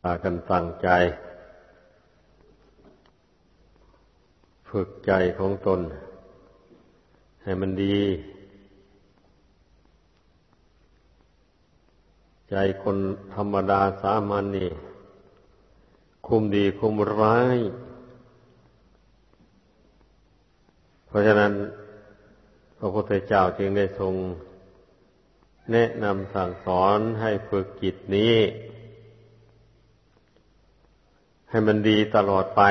พากันตั้งใจ ฝึกใจของตน ให้มันดี ใจคนธรรมดาสามัญนนี่ คุมดีคุมร้าย เพราะฉะนั้น พระพุทธเจ้าจึงได้ทรง แนะนำสั่งสอนให้ฝึกจิตนี้ ให้มันดีตลอดไป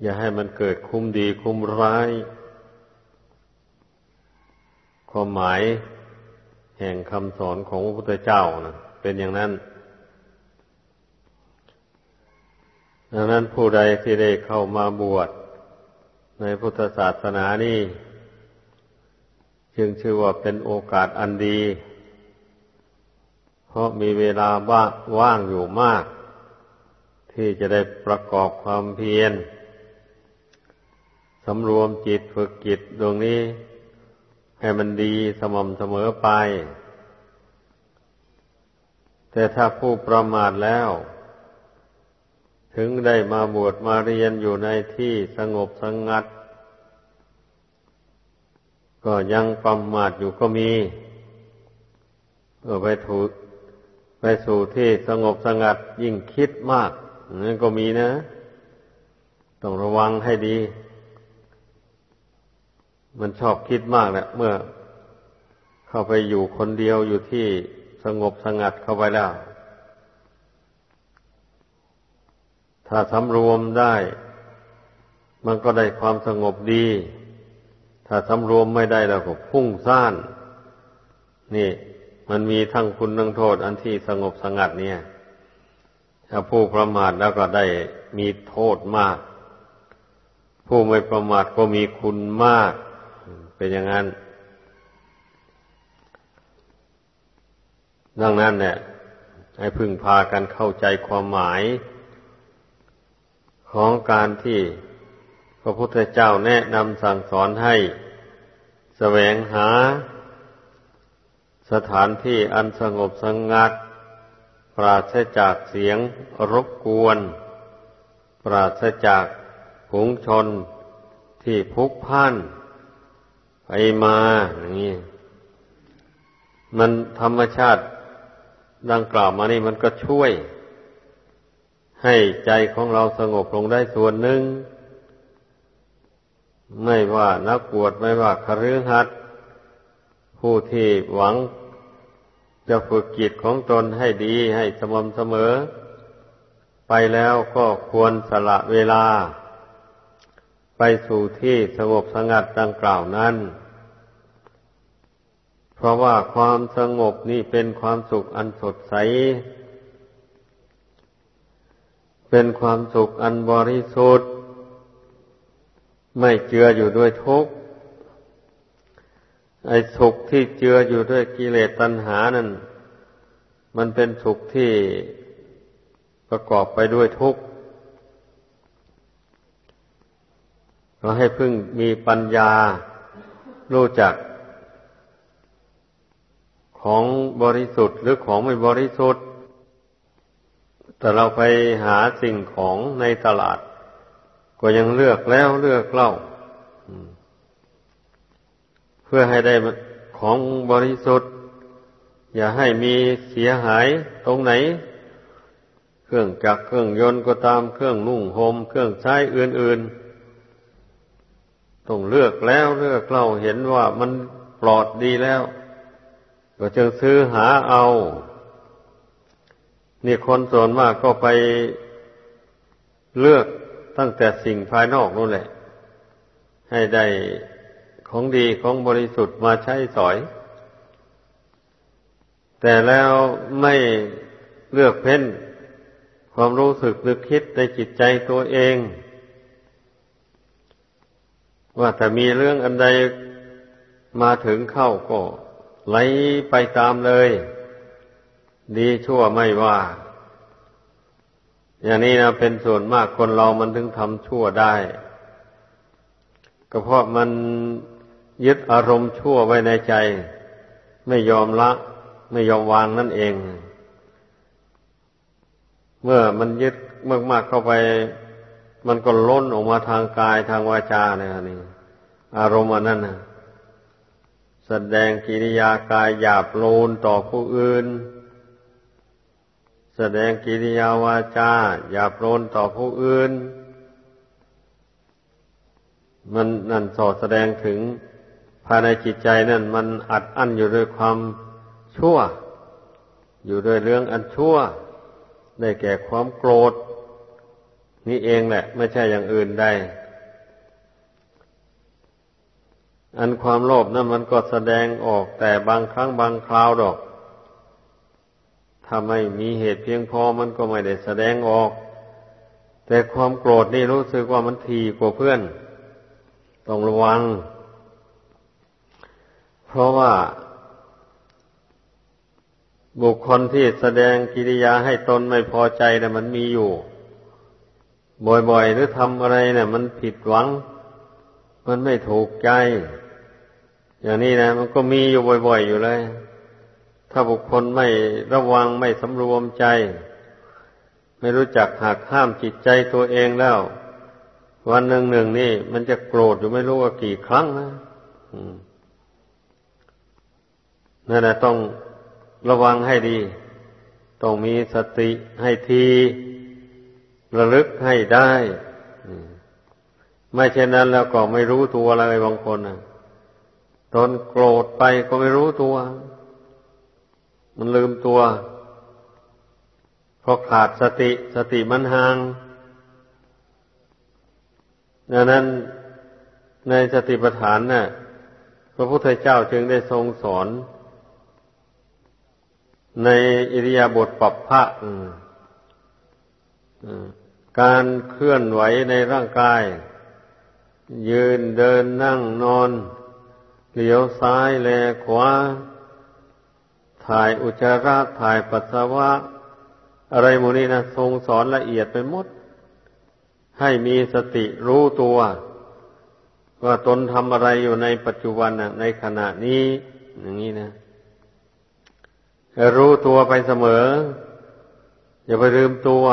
อย่าให้มันเกิดคุ้มดีคุ้มร้าย ความหมายแห่งคำสอนของพระพุทธเจ้านะเป็นอย่างนั้น ดังนั้นผู้ใดที่ได้เข้ามาบวชในพุทธศาสนานี่จึงชื่อว่าเป็นโอกาสอันดี เพราะมีเวลาว่างอยู่มาก ที่จะได้ประกอบความเพียรสำรวมจิตฝึกจิตดวงนี้ ให้มันดีสม่ำเสมอไป แต่ถ้าผู้ประมาทแล้ว ถึงได้มาบวชมาเรียนอยู่ในที่สงบสงัด ก็ยังประมาทอยู่ก็มีเออไปถูไปสู่ที่สงบสงัดยิ่งคิดมาก นั่นก็มีนะ ต้องระวังให้ดี มันชอบคิดมากแหละเมื่อเข้าไปอยู่คนเดียวอยู่ที่สงบสงัดเข้าไปแล้ว ถ้าสำรวมได้ มันก็ได้ความสงบดี ถ้าสำรวมไม่ได้แล้วก็พุ่งซ่าน นี่ มันมีทั้งคุณทั้งโทษ อันที่สงบสงัดเนี่ย ถ้าผู้ประมาทแล้วก็ได้มีโทษมาก ผู้ไม่ประมาทก็มีคุณมาก เป็นอย่างนั้น ดังนั้นเนี่ยให้พึ่งพากันเข้าใจความหมาย ของการที่พระพุทธเจ้าแนะนำสั่งสอนให้แสวงหา สถานที่อันสงบสงัด ปราศจากเสียงรบกวน ปราศจากผงชนที่พุกพ่านไปมาอย่างนี้มันธรรมชาติดังกล่าวมานี่มันก็ช่วย ให้ใจของเราสงบลงได้ส่วนหนึ่ง ไม่ว่านักบวชไม่ว่าคฤหัสถ์ผู้ที่หวัง จะฝึกจิตของตนให้ดีให้สม่ำเสมอ ไปแล้วก็ควรสละเวลา ไปสู่ที่สงบสงัดดังกล่าวนั้น เพราะว่าความสงบนี่เป็นความสุขอันสดใส เป็นความสุขอันบริสุทธิ์ ไม่เจืออยู่ด้วยทุกข์ ไอ้สุขที่เจืออยู่ด้วยกิเลสตัณหานั้นมันเป็นสุขที่ประกอบไปด้วยทุกข์เราให้พึ่งมีปัญญารู้จัก ของบริสุทธิ์หรือของไม่บริสุทธิ์ แต่เราไปหาสิ่งของในตลาด ก็ยังเลือกแล้วเลือกเล่า พื่อให้ได้ของบริสุทธิ์ อย่าให้มีเสียหายตรงไหน เครื่องจักรเครื่องยนต์ก็ตามเครื่องนุ่งห่มเครื่องใช้อื่นๆต้องเลือกแล้วเลือกเล่าเห็นว่ามันปลอดดีแล้ว ก็จึงซื้อหาเอา นี่คนส่วนมากก็ไปเลือกตั้งแต่สิ่งภายนอกนู่นแหละ ให้ได้ ของดีของบริสุทธิ์มาใช้สอย แต่แล้วไม่เลือกเพ้น ความรู้สึกนึกคิดในจิตใจตัวเอง ว่าแต่มีเรื่องอันใดมาถึงเข้าก็ไหลไปตามเลย ดีชั่วไม่ว่า อย่างนี้นะเป็นส่วนมากคนเรามันถึงทำชั่วได้ ก็เพราะมัน ยึดอารมณ์ชั่วไว้ในใจ ไม่ยอมละ ไม่ยอมวางนั่นเอง เมื่อมันยึดมากๆเข้าไป มันก็ล้นออกมาทางกายทางวาจาเนี่ยนี่อารมณ์อันนั้นนะแสดงกิริยากายหยาบโลนต่อผู้อื่น แสดงกิริยาวาจาหยาบโลนต่อผู้อื่น มันนั่นสอดแสดงถึง ภายในจิตใจนั่นมันอัดอั้นอยู่ด้วยความชั่ว อยู่ด้วยเรื่องอันชั่ว ได้แก่ความโกรธ นี่เองแหละ ไม่ใช่อย่างอื่นใด อันความโลภนั้นมันก็แสดงออกแต่บางครั้งบางคราวดอก ถ้าไม่มีเหตุเพียงพอมันก็ไม่ได้แสดงออก แต่ความโกรธนี่รู้สึกว่ามันทีกว่าเพื่อน ต้องระวัง เพราะว่า บุคคลที่แสดงกิริยาให้ตนไม่พอใจนะ่ะมันมีอยู่ บ่อยๆ หรือทำอะไรเนะ่ะ มันผิดหวัง มันไม่ถูกใจ อย่างนี้นะมันก็มีอยู่บ่อย ๆ อยู่เลย ถ้าบุคคลไม่ระวังไม่สำรวมใจ ไม่รู้จักหักห้ามจิตใจตัวเองแล้ววันหนึ่งหนึ่งนี่ มันจะโกรธอยู่ไม่รู้ว่ากี่ครั้งนะ นั่นแหละต้องระวังให้ดี ต้องมีสติให้ทีระลึกให้ได้ไม่เช่นนั้นแล้วก็ไม่รู้ตัวอะไรบางคนนะตนโกรธไปก็ไม่รู้ตัว มันลืมตัวเพราะขาดสติสติมันห่างดังนั้นในสติปัฏฐานนะ่ะ พระพุทธเจ้าจึงได้ทรงสอน ในอิริยาบถปรับพระการเคลื่อนไหวในร่างกาย ยืนเดินนั่งนอนเลี้ยวซ้ายแลขวา ถ่ายอุจจาระถ่ายปัสสาวะ อะไรโมนี้นะทรงสอนละเอียดไปหมด ให้มีสติรู้ตัว ว่าตนทำอะไรอยู่ในปัจจุบันนะในขณะนี้ อย่างนี้นะ รู้ตัวไปเสมอ อย่าไปลืมตัว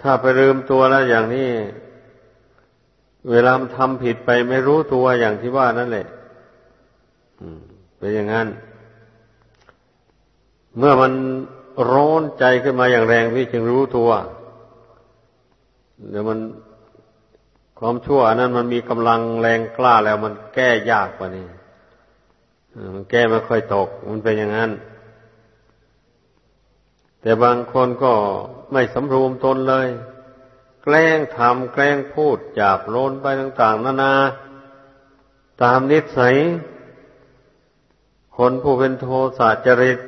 ถ้าไปลืมตัวแล้วอย่างนี้ เวลามันทำผิดไปไม่รู้ตัวอย่างที่ว่านั่นแหละเป็นอย่างนั้น เมื่อมันร้อนใจขึ้นมาอย่างแรงพี่จึงรู้ตัวเดี๋ยวมันความชั่วนั้นมันมีกำลังแรงกล้าแล้วมันแก้ยากกว่านี้ มันแก้ไม่ค่อยตก มันเป็นอย่างนั้น แต่บางคนก็ไม่สำรวมตนเลย แกล้งทำแกล้งพูดจาบโลนไปต่าง ๆ นานา ตามนิสัย คนผู้เป็นโทสะจริต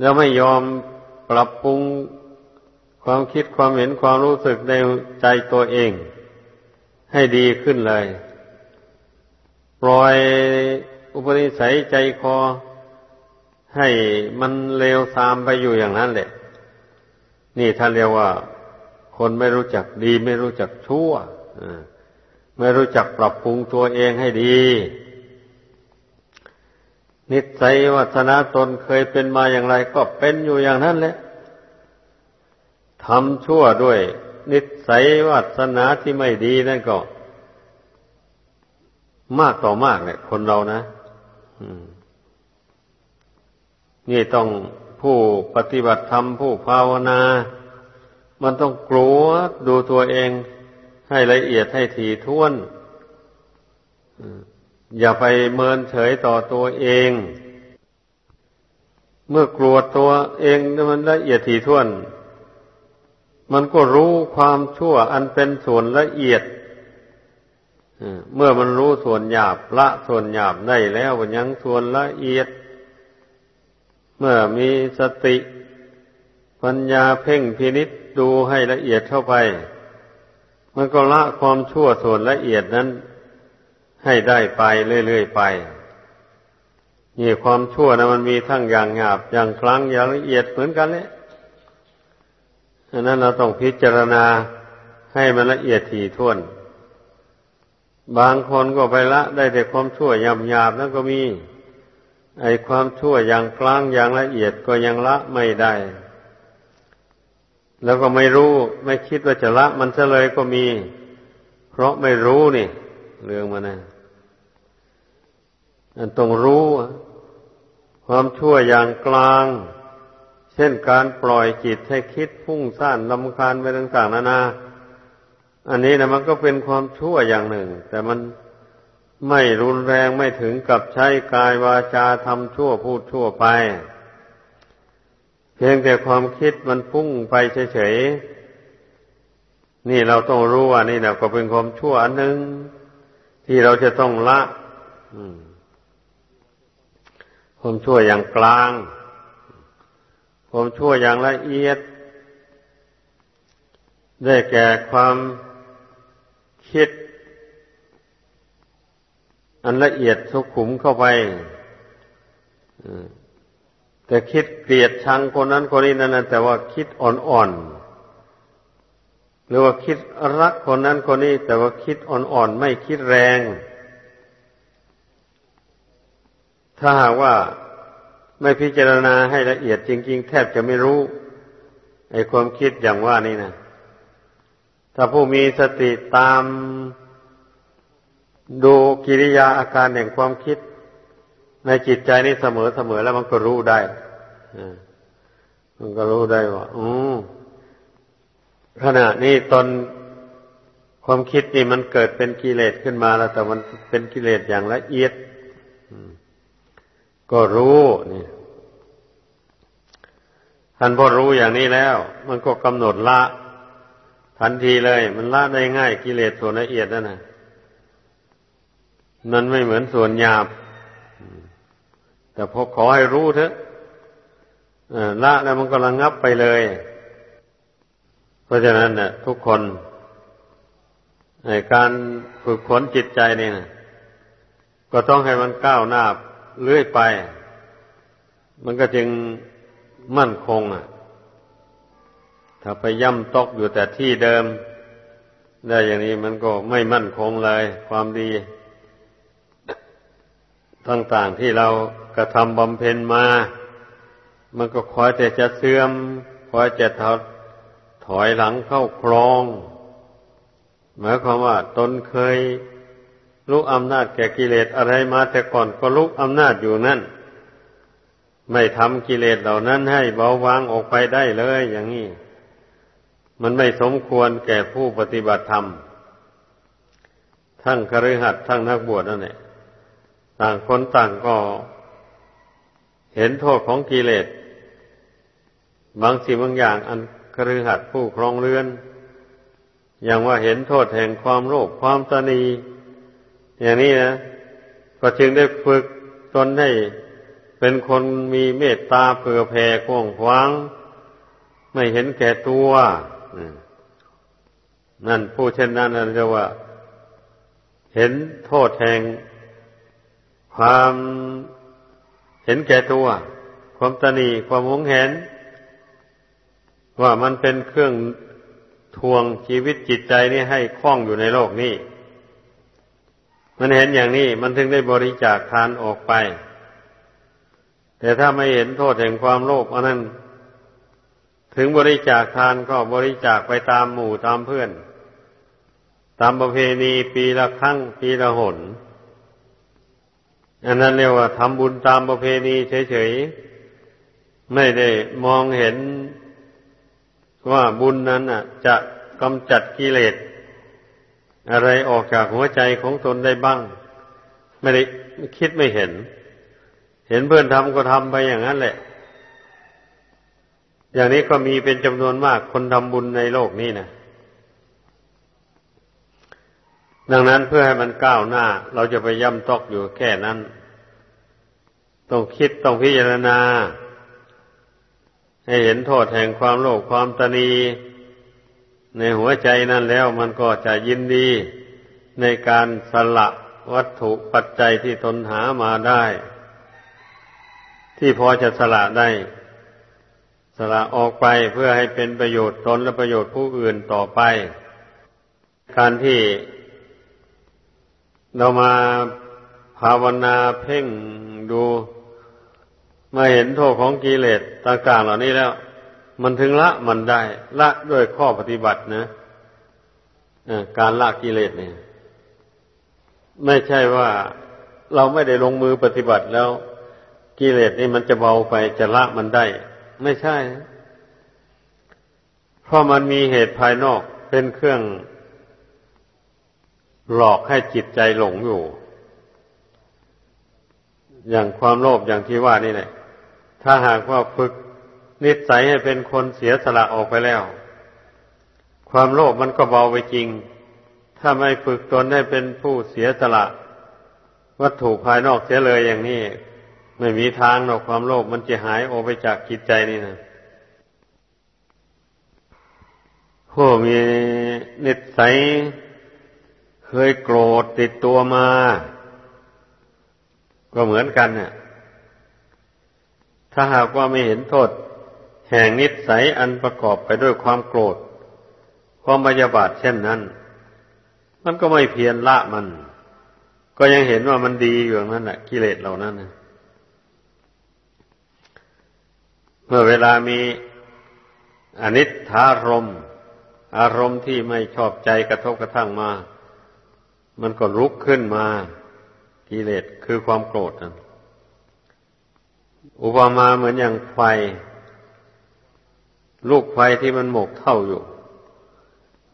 แล้วไม่ยอมปรับปรุงความคิดความเห็นความรู้สึกในใจตัวเอง ให้ดีขึ้นเลย ปล่อยอุปนิสัยใจคอ ให้มันเลวทรามไปอยู่อย่างนั้นแหละ นี่ท่านเรียกว่า คนไม่รู้จักดี ไม่รู้จักชั่วไม่รู้จักปรับปรุงตัวเองให้ดี นิสัยวัฒนาตนเคยเป็นมาอย่างไร ก็เป็นอยู่อย่างนั้นแหละทำชั่วด้วย นิสัยวัฒนาที่ไม่ดีนั่นก็ มากต่อมากเนี่ย คนเรานะนี่ต้องผู้ปฏิบัติธรรมผู้ภาวนา มันต้องกลัวดูตัวเองให้ละเอียดให้ถี่ถ้วนอย่าไปเมินเฉยต่อตัวเอง เมื่อกลัวตัวเองมันละเอียดถี่ถ้วน มันก็รู้ความชั่วอันเป็นส่วนละเอียด เมื่อมันรู้ส่วนหยาบละส่วนหยาบได้แล้วมันยังส่วนละเอียด เมื่อมีสติปัญญาเพ่งพินิษดูให้ละเอียดเข้าไป มันก็ละความชั่วส่วนละเอียดนั้น ให้ได้ไปเรื่อยๆไปนี่ความชั่วนะมันมีทั้งอย่างหยาบอย่างกลางอย่างละเอียดเหมือนกันเลยอันนั้นเราต้องพิจารณาให้มันละเอียดถี่ถ้วน บางคนก็ไปละ ได้แต่ความชั่วหยาบนั่นก็มี ไอความชั่วอย่างกลางอย่างละเอียดก็ยังละไม่ได้ แล้วก็ไม่รู้ไม่คิดว่าจะละ มันซะเลยก็มี เพราะไม่รู้นี่ เรื่องมันนะอันต้องรู้ ความชั่วอย่างกลาง เช่นการปล่อยจิตให้คิดพุ่งซ่านลำคาญไปต่างๆนานา อันนี้นะมันก็เป็นความชั่วอย่างหนึ่ง แต่มันไม่รุนแรงไม่ถึงกับใช้กายวาจาทำชั่วพูดชั่วไป เพียงแต่ความคิดมันพุ่งไปเฉยๆนี่เราต้องรู้ว่านี่นะก็เป็นความชั่วอันหนึ่งที่เราจะต้องละความชั่วอย่างกลาง ความชั่วอย่างละเอียด ได้แก่ความ คิด อันละเอียดสุขุมเข้าไปแต่คิดเกลียดชังคนนั้นคนนี้นั่นแต่ว่าคิดอ่อนๆหรือว่าคิดรักคนนั้นคนนี้ แต่ว่าคิดอ่อนๆไม่คิดแรง ถ้าหากว่าไม่พิจารณาให้ละเอียดจริง ๆ แทบจะไม่รู้ไอ้ความคิดอย่างว่านี่นะ ถ้าผู้มีสติตามดูกิริยาอาการแห่งความคิด ในจิตใจนี้เสมอเสมอแล้วมันก็รู้ได้มันก็รู้ได้ว่าอือขณะนี้ตอนความคิดนี่มันเกิดเป็นกิเลสขึ้นมาแล้ว แต่มันเป็นกิเลสอย่างละเอียดก็รู้นี่ท่านพอรู้อย่างนี้แล้ว มันก็กำหนดละ ทันทีเลย มันละได้ง่ายกิเลสส่วนละเอียดนั่นนะมันไม่เหมือนส่วนหยาบ แต่พอขอให้รู้เถอะละแล้วมันก็ระงงับไปเลย เพราะฉะนั้นเนี่ยทุกคนในการฝึกฝนจิตใจนี่นะก็ต้องให้มันก้าวหน้าเลื่อยไป มันก็จึงมั่นคงอะ ถ้าไปย่ำตกอยู่แต่ที่เดิม ได้อย่างนี้มันก็ไม่มั่นคงเลย ความดี ต่างๆที่เรากระทำบำเพ็ญมา มันก็คอยแต่จะเสื่อม คอยจะถอดถอยหลังเข้าครอง หมายความว่า ตนเคยลุกอำนาจแก่กิเลสอะไรมาแต่ก่อนก็ลุกอำนาจอยู่นั่น ไม่ทำกิเลสเหล่านั้นให้เบาบางออกไปได้เลยอย่างนี้ มันไม่สมควรแก่ผู้ปฏิบัติธรรม ทั้งคฤหัสถ์ทั้งนักบวชนั่นแหละต่างคนต่างก็เห็นโทษของกิเลส บางสิ่งบางอย่างอันครือหัดผู้ครองเรือน อย่างว่าเห็นโทษแห่งความโลภความตนี อย่างนี้นะ ก็จึงได้ฝึกตนให้เป็นคนมีเมตตาเผื่อแผ่กว้างขวาง ไม่เห็นแก่ตัว นั่นผู้เช่นนั้นเรียกว่า เห็นโทษแห่งความเห็นแก่ตัว ความตนีความหวงเห็นว่ามันเป็นเครื่องทวงชีวิตจิตใจนี่ให้คล้องอยู่ในโลกนี้ มันเห็นอย่างนี้มันถึงได้บริจาคทานออกไป แต่ถ้าไม่เห็นโทษแห่งความโลภอันนั้น ถึงบริจาคทานก็บริจาคไปตามหมู่ตามเพื่อน ตามประเพณีปีละครั้งปีละหน อันนั้นเรียกว่าทำบุญตามประเพณีเฉยๆ ไม่ได้มองเห็นว่าบุญนั้นจะกำจัดกิเลสอะไรออกจากหัวใจของตนได้บ้าง ไม่ได้คิดไม่เห็น เห็นเพื่อนทำก็ทำไปอย่างนั้นแหละ อย่างนี้ก็มีเป็นจำนวนมากคนทำบุญในโลกนี้นะดังนั้นเพื่อให้มันก้าวหน้า เราจะไปย่ำตอกอยู่แค่นั้น ต้องคิดต้องพิจารณา ให้เห็นโทษแห่งความโลภความตนี ในหัวใจนั่นแล้วมันก็จะยินดีในการสละวัตถุปัจจัยที่ตนหามาได้ ที่พอจะสละได้ สละออกไปเพื่อให้เป็นประโยชน์ตนและประโยชน์ผู้อื่นต่อไป การที่เรามาภาวนาเพ่งดูมาเห็นโทษของกิเลสต่างๆเหล่านี้แล้ว มันถึงละมันได้ ละด้วยข้อปฏิบัตินะการละกิเลสเนี่ย ไม่ใช่ว่าเราไม่ได้ลงมือปฏิบัติแล้ว กิเลสนี่มันจะเบาไปจะละมันได้ ไม่ใช่ เพราะมันมีเหตุภายนอกเป็นเครื่องหลอกให้จิตใจหลงอยู่ อย่างความโลภอย่างที่ว่านี่แหละ ถ้าหากว่าฝึกนิสัยให้เป็นคนเสียสละออกไปแล้ว ความโลภมันก็เบาไปจริง ถ้าไม่ฝึกตนให้เป็นผู้เสียสละ วัตถุภายนอกเสียเลยอย่างนี้ ไม่มีทางหรอกความโลภมันจะหายออกไปจากจิตใจนี่นะผู้มีนิสัยเคยโกรธติดตัวมา ก็เหมือนกันเนี่ยถ้าหากว่าไม่เห็นโทษ แห่งนิสัยอันประกอบไปด้วยความโกรธ ความบยาบาทเช่นนั้น มันก็ไม่เพียรละมัน ก็ยังเห็นว่ามันดีอยู่นั้นแหละกิเลสเหล่านั้นนะ เมื่อเวลามีอนิจฐารมอารมณ์ที่ไม่ชอบใจกระทบกระทั่งมา มันก็ลุกขึ้นมากิเลสคือความโกรธอุปมาเหมือนอย่างไฟ ลูกไฟที่มันหมกเท่าอยู่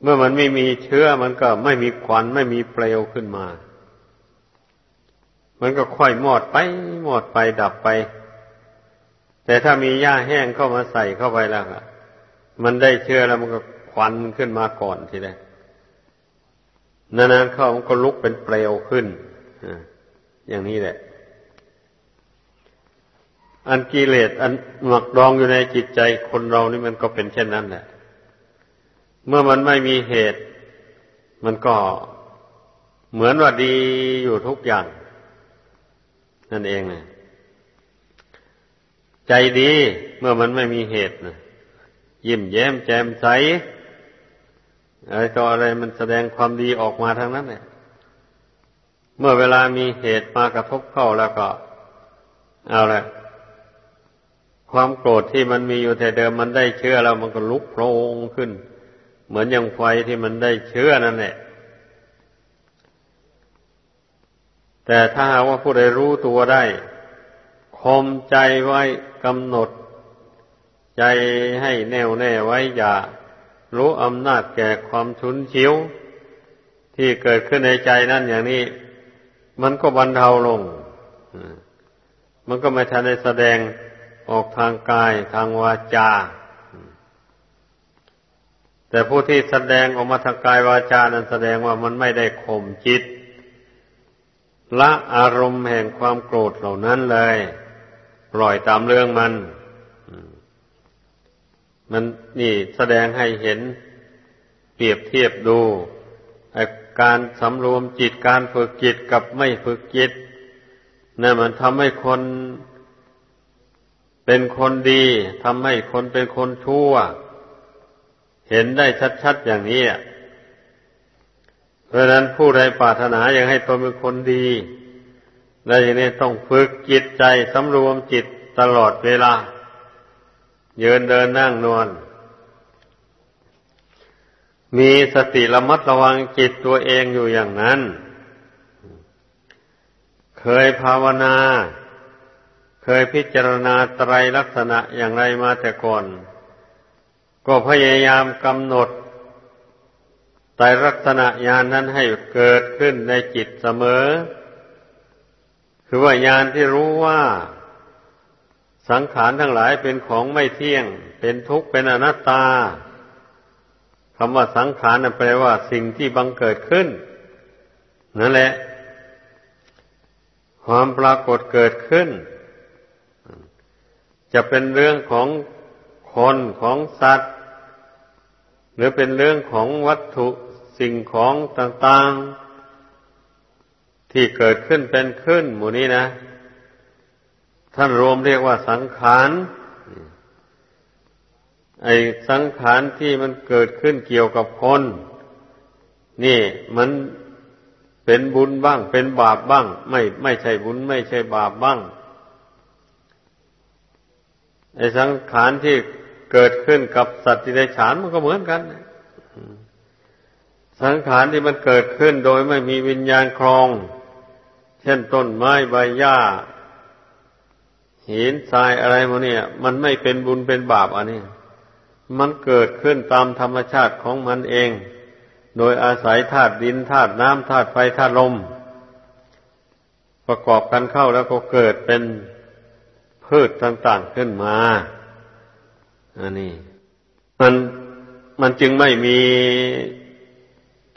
เมื่อมันไม่มีเชื้อมันก็ไม่มีควันไม่มีเปลวขึ้นมา มันก็ค่อยมอดไปมอดไปดับไป แต่ถ้ามีหญ้าแห้งเข้ามาใส่เข้าไปแล้วมันได้เชื้อแล้วมันก็ควันขึ้นมาก่อนทีแรกนานๆเข้ามันก็ลุกเป็นเปลวขึ้นอย่างนี้แหละ อันกิเลสอันหมักดองอยู่ในจิตใจคนเรานี่มันก็เป็นเช่นนั้นแหละ เมื่อมันไม่มีเหตุ มันก็เหมือนว่าดีอยู่ทุกอย่าง นั่นเองนะ ใจดีเมื่อมันไม่มีเหตุนะยิ้มแย้มแจ่มใสอะไรต่ออะไรมันแสดงความดีออกมาทางนั้นเนี่ยเมื่อเวลามีเหตุมากระทบเข้าแล้วก็ เอาละความโกรธที่มันมีอยู่แต่เดิมมันได้เชื้อแล้วมันก็ลุกโผล่ขึ้น เหมือนอย่างไฟที่มันได้เชื้อนั่นแหละแต่ถ้าหากว่าผู้ใดรู้ตัวได้ คมใจไว้กำหนด ใจให้แน่วแน่ไว้อย่ารู้อำนาจแก่ความชุนชิวที่เกิดขึ้นในใจนั่นอย่างนี้ มันก็บรรเทาลง มันก็ไม่ทันได้แสดงออกทางกายทางวาจา แต่ผู้ที่แสดงออกมาทางกายวาจานั้นแสดงว่ามันไม่ได้ข่มจิต ละอารมณ์แห่งความโกรธเหล่านั้นเลย ปล่อยตามเรื่องมัน มันนี่แสดงให้เห็นเปรียบเทียบดูการสำรวมจิตการฝึกจิตกับไม่ฝึกจิตนั่นมันทำให้คนเป็นคนดีทำให้คนเป็นคนชั่ว เห็นได้ชัดๆอย่างนี้เพราะนั้นผู้ใดปรารถนาอยากให้ตนเป็นคนดี และอย่างนี้ต้องฝึกจิตใจสำรวมจิตตลอดเวลา ยืนเดินนั่งนอน มีสติระมัดระวังจิตตัวเองอยู่อย่างนั้น เคยภาวนา เคยพิจารณาไตรลักษณะอย่างไรมาแต่ก่อน ก็พยายามกำหนดไตรลักษณะญาณนนั้นให้เกิดขึ้นในจิตเสมอ คือว่าญาณที่รู้ว่า สังขารทั้งหลายเป็นของไม่เที่ยง เป็นทุกข์เป็นอนัตตาคำว่าสังขารนั่นแปลว่าสิ่งที่บังเกิดขึ้น นั่นแหละ ความปรากฏเกิดขึ้น จะเป็นเรื่องของคนของสัตว์ หรือเป็นเรื่องของวัตถุสิ่งของต่างๆ ที่เกิดขึ้นเป็นขึ้น หมู่นี้นะ ท่านรวมเรียกว่าสังขารไอ้สังขารที่มันเกิดขึ้นเกี่ยวกับคน นี่มันเป็นบุญบ้าง เป็นบาปบ้าง ไม่ไม่ใช่บุญ ไม่ใช่บาปบ้างไอ้สังขารที่เกิดขึ้นกับสัตว์ที่ได้ฉานมันก็เหมือนกัน สังขารที่มันเกิดขึ้นโดยไม่มีวิญญาณครอง เช่นต้นไม้ใบหญ้าหินทรายอะไรพวกนี้มันไม่เป็นบุญเป็นบาปอันนี้ มันเกิดขึ้นตามธรรมชาติของมันเอง โดยอาศัยธาตุดินธาตุน้ำธาตุไฟธาตุลม ประกอบกันเข้าแล้วก็เกิดเป็นพืชต่าง ๆขึ้นมาอันนี้ มันมันจึงไม่มี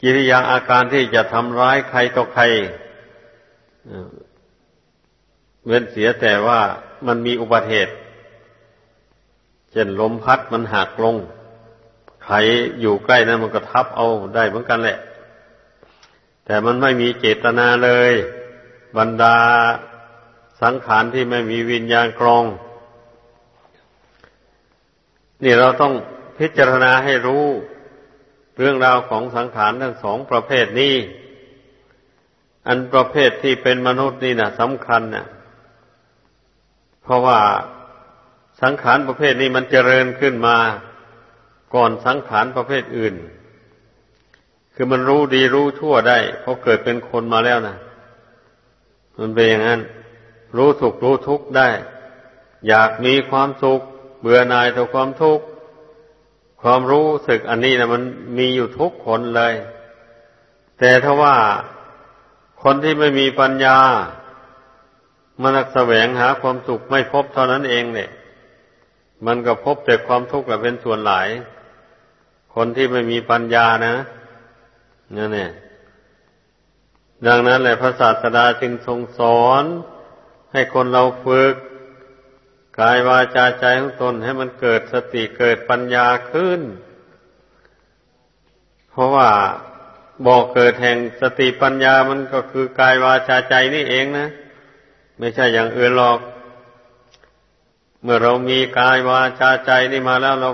กิริยาอาการที่จะทำร้ายใครต่อใคร เว้นเสียแต่ว่ามันมีอุบัติเหตุ เช่นลมพัดมันหักลงใครอยู่ใกล้นั้นมันก็ทับเอาได้เหมือนกันแหละ แต่มันไม่มีเจตนาเลย บรรดาสังขารที่ไม่มีวิญญาณกรอง นี่เราต้องพิจารณาให้รู้เรื่องราวของสังขารทั้งสองประเภทนี้ อันประเภทที่เป็นมนุษย์นี่นะสำคัญนะเพราะว่าสังขารประเภทนี้มันเจริญขึ้นมาก่อนสังขารประเภทอื่น คือมันรู้ดีรู้ชั่วได้เพราะเกิดเป็นคนมาแล้วนะมันเป็นอย่างนั้น รู้สุขรู้ทุกข์ได้ อยากมีความสุข เบื่อหน่ายต่อความทุกข์ความรู้สึกอันนี้นะมันมีอยู่ทุกคนเลย แต่ถ้าว่า คนที่ไม่มีปัญญา มันแสวงหาความสุขไม่พบเท่านั้นเองเนี่ย มันก็พบแต่ความทุกข์แหละเป็นส่วนหลาย คนที่ไม่มีปัญญานะนั่นเนี่ยดังนั้นแหละพระศาสดาจึงทรงสอน ให้คนเราฝึกกายวาจาใจของตนให้มันเกิดสติเกิดปัญญาขึ้น เพราะว่า บอกเกิดแห่งสติปัญญามันก็คือกายวาจาใจนี่เองนะ ไม่ใช่อย่างอื่นหรอก เมื่อเรามีกายวาจาใจนี่มาแล้วเรา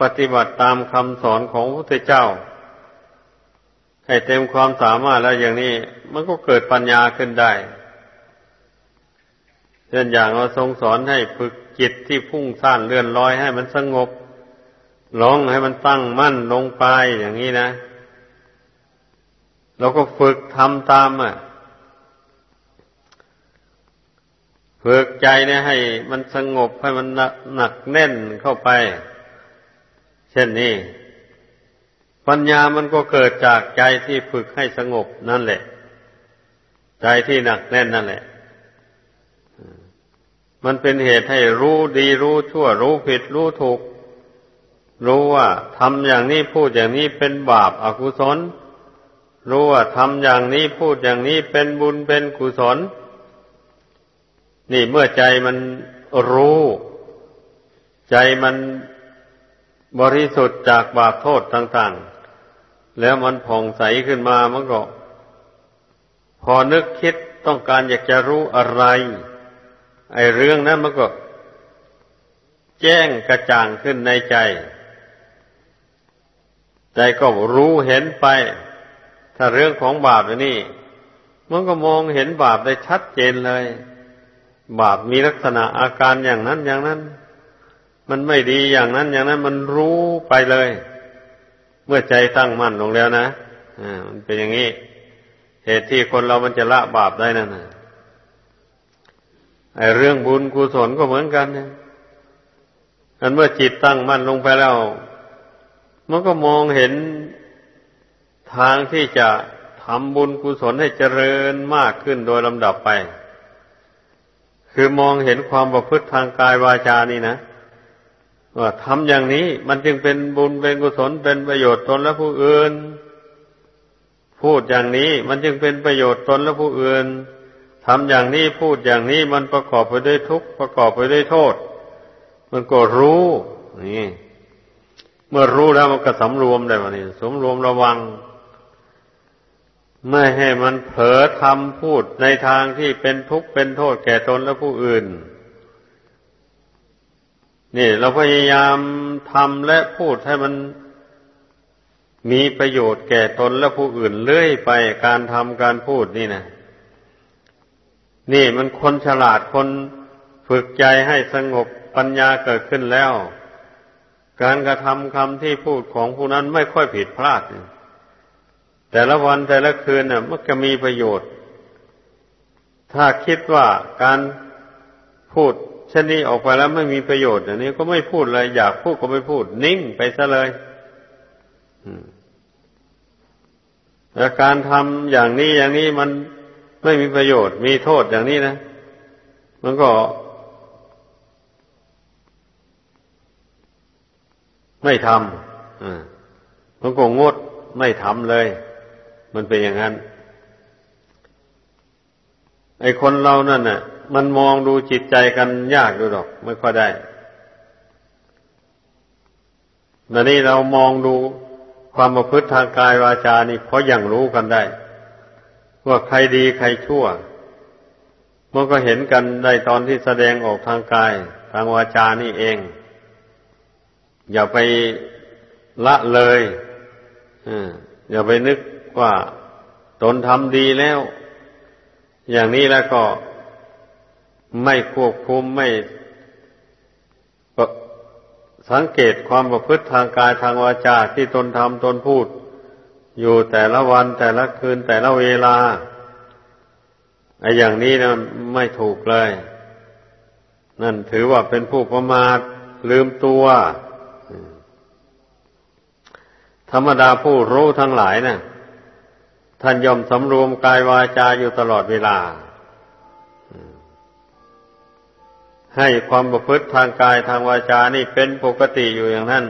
ปฏิบัติตามคำสอนของพระพุทธเจ้า ให้เต็มความสามารถแล้วอย่างนี้ มันก็เกิดปัญญาขึ้นได้เช่นอย่างเราทรงสอนให้ฝึกจิตที่พุ่งซ่านเลื่อนลอยให้มันสงบลงให้มันตั้งมั่นลงไปอย่างนี้นะ เราก็ฝึกทำตามอะฝึกใจเนี่ยให้ มันสงบให้มันหนักแน่นเข้าไป เช่นนี้ ปัญญามันก็เกิดจากใจที่ฝึกให้สงบนั่นแหละ ใจที่หนักแน่นนั่นแหละ มันเป็นเหตุให้รู้ดีรู้ชั่ว รู้ผิดรู้ถูก รู้ว่าทำอย่างนี้พูดอย่างนี้เป็นบาปอากุศล รู้ว่าทำอย่างนี้พูดอย่างนี้เป็นบุญเป็นกุศล นี่เมื่อใจมันรู้ ใจมันบริสุทธิ์จากบาปโทษต่างๆ แล้วมันผ่องใสขึ้นมามันก็ พอนึกคิดต้องการอยากจะรู้อะไร ไอ้เรื่องนั้นมันก็ แจ้งกระจ่างขึ้นในใจ ใจก็รู้เห็นไป ถ้าเรื่องของบาปนี่ มันก็มองเห็นบาปได้ชัดเจนเลย บาปมีลักษณะอาการอย่างนั้นอย่างนั้น มันไม่ดีอย่างนั้นอย่างนั้น มันรู้ไปเลย เมื่อใจตั้งมั่นลงแล้วนะอ่ามันเป็นอย่างนี้เหตุที่คนเรามันจะละบาปได้นั่นนะไอเรื่องบุญกุศลก็เหมือนกันเนี่ยอันเมื่อจิตตั้งมั่นลงไปแล้ว มันก็มองเห็น ทางที่จะทำบุญกุศลให้เจริญมากขึ้นโดยลำดับไป คือมองเห็นความประพฤติทางกายวาจานี่นะว่าทำอย่างนี้มันจึงเป็นบุญเป็นกุศลเป็นประโยชน์ตนและผู้อื่น พูดอย่างนี้มันจึงเป็นประโยชน์ตนและผู้อื่นทำอย่างนี้พูดอย่างนี้มันประกอบไปด้วยทุกข์ประกอบไปด้วยโทษ มันก็รู้นี่เมื่อรู้แล้วมันก็สำรวมได้วะนี่สมรวมระวัง ไม่ให้มันเผลอทำพูดในทางที่เป็นทุกข์เป็นโทษแก่ตนและผู้อื่น นี่เราพยายามทำและพูดให้มันมีประโยชน์แก่ตนและผู้อื่นเรื่อยไปการทำการพูดนี่นะนี่มันคนฉลาดคนฝึกใจให้สงบปัญญาเกิดขึ้นแล้ว การกระทำคำที่พูดของผู้นั้นไม่ค่อยผิดพลาด แต่ละวันแต่ละคืนน่ะมันจะมีประโยชน์ ถ้าคิดว่าการพูดเช่นนี้ออกไปแล้วไม่มีประโยชน์อย่างนี้ก็ไม่พูดเลยอยากพูดก็ไม่พูด นิ่งไปซะเลยแต่การทำอย่างนี้อย่างนี้มันไม่มีประโยชน์ มีโทษอย่างนี้นะ มันก็ ไม่ทำมันก็งดไม่ทำเลย มันเป็นอย่างนั้น ไอคนเรานั่นน่ะ มันมองดูจิตใจกันยากดูหรอก ไม่ค่อยได้แต่นี่เรามองดูความประพฤติทางกายวาจานี่เพราะอย่างรู้กันได้ ว่าใครดีใครชั่ว มันก็เห็นกันได้ตอนที่แสดงออกทางกาย ทางวาจานี่เอง อย่าไปละเลยอย่าไปนึก ว่าตนทำดีแล้ว อย่างนี้แล้วก็ไม่ควบคุมไม่สังเกตความประพฤติทางกายทางวาจาที่ตนทำตนพูด อยู่แต่ละวันแต่ละคืนแต่ละเวลาไอ้อย่างนี้นะไม่ถูกเลย นั่นถือว่าเป็นผู้ประมาทลืมตัวธรรมดาผู้รู้ทั้งหลายนะ่ะ ท่านยอมสำรวมกายวาจาอยู่ตลอดเวลา ให้ความประพฤติทางกายทางวาจานี่เป็นปกติอยู่อย่างนั้น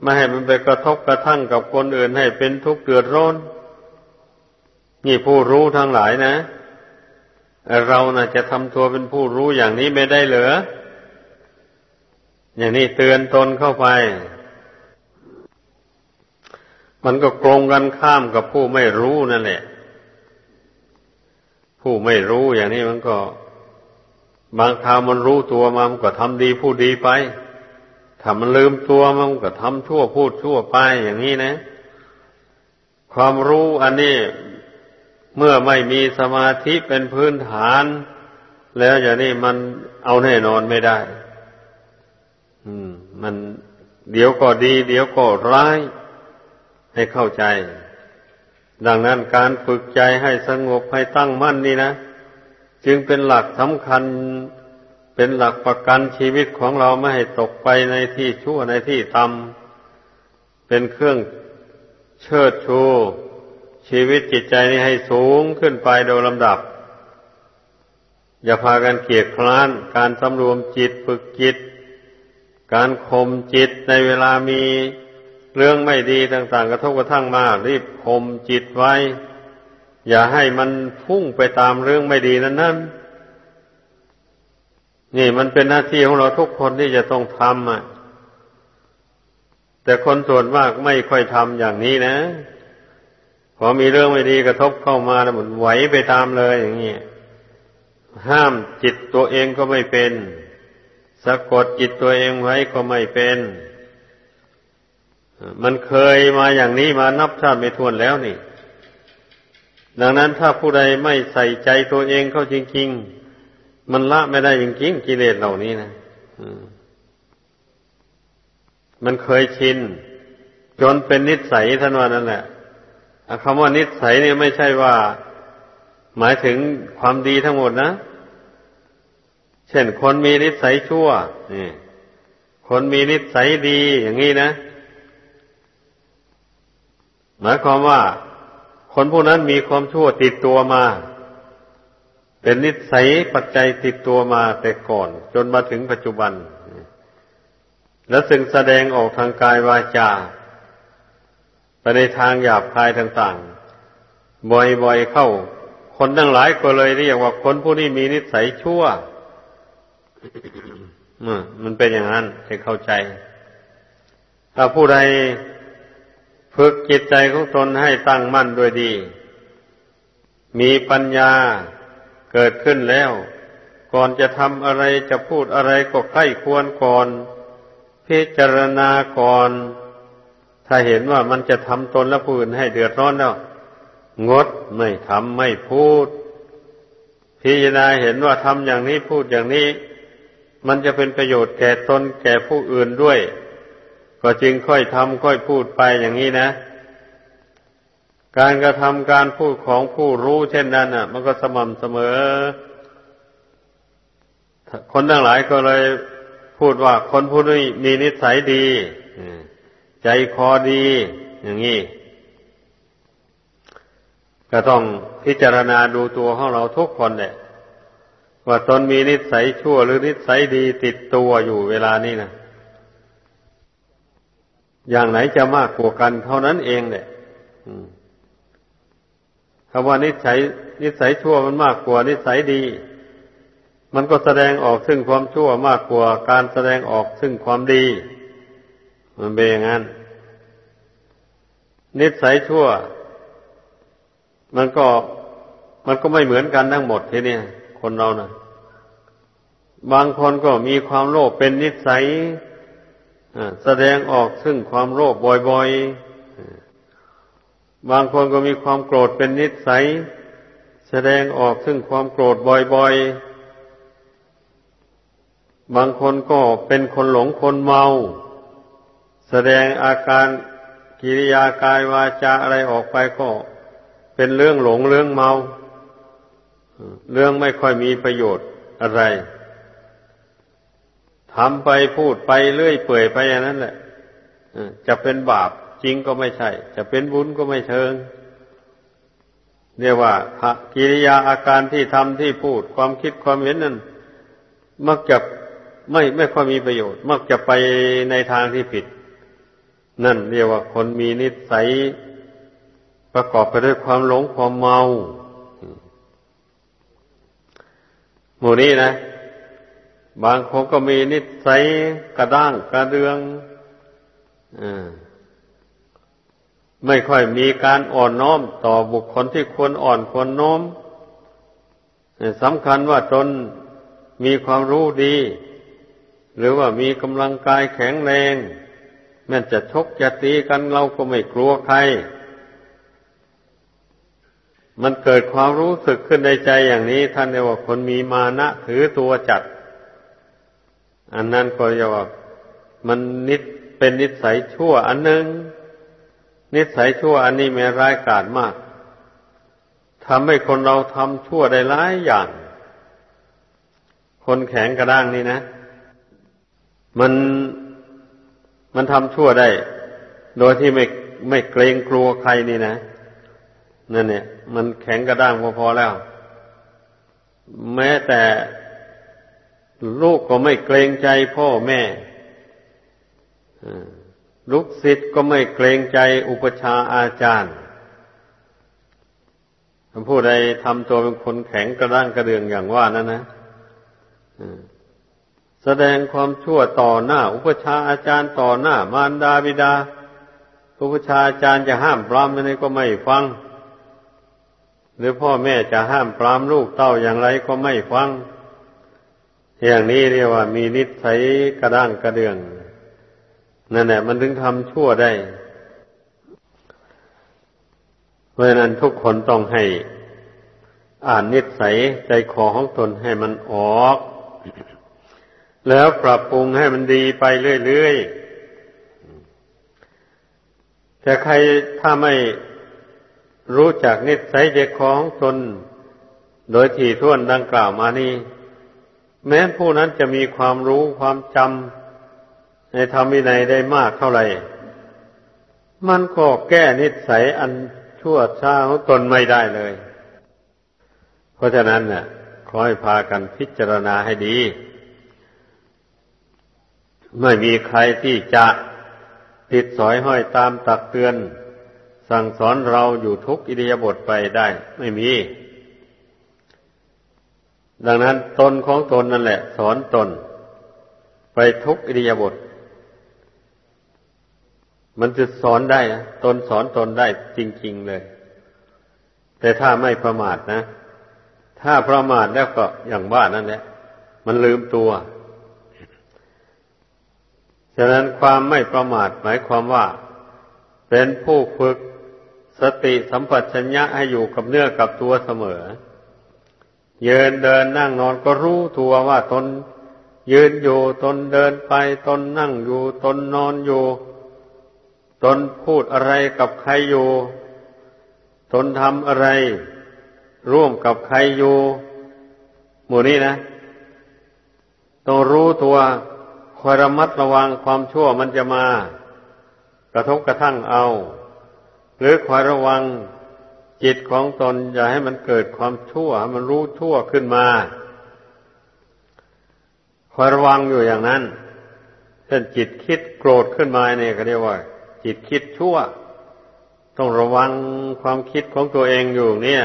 ไม่ให้มันไปกระทบกระทั่งกับคนอื่นให้เป็นทุกข์เดือดร้อน นี่ผู้รู้ทั้งหลายนะ เรานะ่ะจะทำตัวเป็นผู้รู้อย่างนี้ไม่ได้เหรออย่างนี้เตือนตนเข้าไป มันก็กลงกันข้ามกับผู้ไม่รู้นั่นแหละ ผู้ไม่รู้อย่างนี้มันก็ บางคราวมันรู้ตัวมันก็ทำดีพูดดีไปถ้ามันลืมตัวมันก็ทำชั่วพูดชั่วไปอย่างนี้นะ ความรู้อันนี้เมื่อไม่มีสมาธิเป็นพื้นฐาน แล้วอย่างนี้มันเอาแน่นอนไม่ได้ อืม มันเดี๋ยวก็ดี เดี๋ยวก็ร้าย ให้เข้าใจ ดังนั้นการฝึกใจให้สงบให้ตั้งมั่นนี่นะ จึงเป็นหลักสำคัญ เป็นหลักประกันชีวิตของเราไม่ให้ตกไปในที่ชั่วในที่ต่ำเป็นเครื่องเชิดชูชีวิตจิตใจนี้ให้สูงขึ้นไปโดยลำดับ อย่าพากันเกียดคร้าน การสำรวมจิตฝึกจิต การข่มจิตในเวลามี เรื่องไม่ดีต่าง ๆ กระทบกระทั่งมา รีบข่มจิตไว้ อย่าให้มันพุ่งไปตามเรื่องไม่ดีนั้นนั่นนี่มันเป็นหน้าที่ของเราทุกคนที่จะต้องทำอะ แต่คนส่วนมากไม่ค่อยทำอย่างนี้นะพอมีเรื่องไม่ดีกระทบเข้ามาแล้วมันไหวไปตามเลยอย่างนี้ห้ามจิตตัวเองก็ไม่เป็น สะกดจิตตัวเองไว้ก็ไม่เป็น มันเคยมาอย่างนี้มานับชาติไม่ทวนแล้วนี่ ดังนั้นถ้าผู้ใดไม่ใส่ใจตัวเองเข้าจริง ๆ มันละไม่ได้จริงๆกิเลสเหล่านี้นะมันเคยชิน จนเป็นนิสัยท่านว่านั่นแหละคำว่านิสัยเนี่ยไม่ใช่ว่า หมายถึงความดีทั้งหมดนะ เช่นคนมีนิสัยชั่วนี่คนมีนิสัยดีอย่างนี้นะ หมายความว่า คนผู้นั้นมีความชั่วติดตัวมา เป็นนิสัยปัจจัยติดตัวมาแต่ก่อน จนมาถึงปัจจุบัน และซึ่งแสดงออกทางกายวาจาไปในทางหยาบคายต่างๆ บ่อยๆเข้า คนทั้งหลายก็เลยเรียกว่าคนผู้นี้มีนิสัยชั่วมันเป็นอย่างนั้นให้เข้าใจ ถ้าผู้ใด ฝึกจิตใจของตนให้ตั้งมั่นโดยดี มีปัญญาเกิดขึ้นแล้ว ก่อนจะทำอะไรจะพูดอะไรก็ใกล้ควรก่อน พิจารณาก่อน ถ้าเห็นว่ามันจะทำตนและผู้อื่นให้เดือดร้อนแล้ว งดไม่ทำไม่พูด พิจารณาเห็นว่าทำอย่างนี้พูดอย่างนี้ มันจะเป็นประโยชน์แก่ตนแก่ผู้อื่นด้วย ก็จึงค่อยทำค่อยพูดไปอย่างนี้นะ การกระทำการพูดของผู้รู้เช่นนั้นอะ มันก็สม่ำเสมอ คนทั้งหลายก็เลยพูดว่าคนผู้นี้มีนิสัยดีใจคอดี อย่างนี้ก็ต้องพิจารณาดูตัวของเราทุกคนเนี่ยว่าตนมีนิสัยชั่วหรือนิสัยดีติดตัวอยู่เวลานี้นะ อย่างไหนจะมากกว่ากันเท่านั้นเองเนี่ยคำว่านิสัย นิสัยชั่วมันมากกว่านิสัยดี มันก็แสดงออกซึ่งความชั่วมากกว่าการแสดงออกซึ่งความดี มันเป็นอย่างนั้น นิสัยชั่ว มันก็มันก็ไม่เหมือนกันทั้งหมดทีนี้คนเรานะบางคนก็มีความโลภเป็นนิสัย แสดงออกซึ่งความโลภบ่อยๆ บางคนก็มีความโกรธเป็นนิสัย แสดงออกซึ่งความโกรธบ่อยๆ บางคนก็เป็นคนหลงคนเมา แสดงอาการกิริยากายวาจาอะไรออกไปก็ เป็นเรื่องหลงเรื่องเมา เรื่องไม่ค่อยมีประโยชน์อะไร ทำไปพูดไปเรื่อยเปื่อยไปอย่างนั้นแหละจะเป็นบาปจริงก็ไม่ใช่ จะเป็นบุญก็ไม่เชิงเรียกว่ากิริยาอาการที่ทำที่พูดความคิดความเห็นนั้น มักจะไม่ไม่ค่อยมีประโยชน์ มักจะไปในทางที่ผิด นั่นเรียกว่าคนมีนิสัยประกอบไปด้วยความหลงความเมา หมู่นี้นะ บางคนก็มีนิสัยกระด้างกระเดืองอไม่ค่อยมีการอ่อนน้อมต่อบุคคลที่ควรอ่อนควรน้อมสำคัญว่าตนมีความรู้ดี หรือว่ามีกำลังกายแข็งแรงแม้จะชกจะตีกันเราก็ไม่กลัวใคร มันเกิดความรู้สึกขึ้นในใจอย่างนี้ ท่านเรียกว่าคนมีมานะถือตัวจัด อันนั้นก็เรียกว่ามันนิดเป็นนิสัยชั่วอันหนึ่งนิสัยชั่วอันนี้มีร้ายกาจมากทำให้คนเราทำชั่วได้หลายอย่าง คนแข็งกระด้างนี่นะ มันมันทำชั่วได้ โดยที่ไม่ไม่เกรงกลัวใครนี่นะนั่นเนี่ย มันแข็งกระด้างพอๆแล้ว แม้แต่ ลูกก็ไม่เกรงใจพ่อแม่ลูกศิษย์ก็ไม่เกรงใจอุปชาอาจารย์ผู้ใดทำตัวเป็นคนแข็งกระด้างกระเดืองอย่างว่านั้นนะแสดงความชั่วต่อหน้า อุปชาอาจารย์ต่อหน้า มารดาบิดา อุปชาอาจารย์จะห้ามปรามอะไรก็ไม่ฟัง หรือพ่อแม่จะห้ามปรามลูกเต้าอย่างไรก็ไม่ฟัง อย่างนี้เรียกว่ามีนิสัยกระด้างกระเดืองนั่นแหละมันถึงทำชั่วได้เพราะนั้นทุกคนต้องให้ อ่านนิสัยใจคอของตนให้มันออก แล้วปรับปรุงให้มันดีไปเรื่อยๆแต่ใครถ้าไม่รู้จักนิสัยใจคอของตน โดยที่ท่วนดังกล่าวมานี้ แม้ผู้นั้นจะมีความรู้ความจำในธรรมวินัยได้มากเท่าไหร่ มันก็แก้นิสัยอันชั่วช้าของตนไม่ได้เลย เพราะฉะนั้นเนี่ยขอให้พากันพิจารณาให้ดี ไม่มีใครที่จะติดสอยห้อยตามตักเตือน สั่งสอนเราอยู่ทุกอิริยาบถไปได้ ไม่มี ดังนั้นตนของตนนั่นแหละ สอนตน ไปทุกอิริยาบถมันจะสอนได้นะตนสอนตนได้จริง ๆเลย แต่ถ้าไม่ประมาทนะ ถ้าประมาทแล้วก็อย่างว่านั่นแหละมันลืมตัว ฉะนั้นความไม่ประมาทหมายความว่า เป็นผู้ฝึกสติสัมปชัญญะให้อยู่กับเนื้อกับตัวเสมอ ยินเดินนั่งนอนก็รู้ตัวว่าตน ยืนอยู่ตนเดินไปตนนั่งอยู่ตนนอนอยู่ ตนพูดอะไรกับใครอยู่ ตนทำอะไร ร่วมกับใครอยู่ หมู่นี้นะ ต้องรู้ตัวคอยระมัดระวังความชั่วมันจะมา กระทบกระทั่งเอา หรือคอยระวัง จิตของตนอย่าให้มันเกิดความชั่ว มันรู้ชั่วขึ้นมาคอยระวังอยู่อย่างนั้นเช่นจิตคิดโกรธขึ้นมาเนี่ยก็เรียกว่า จิตคิดชั่ว ต้องระวังความคิดของตัวเองอยู่เนี่ย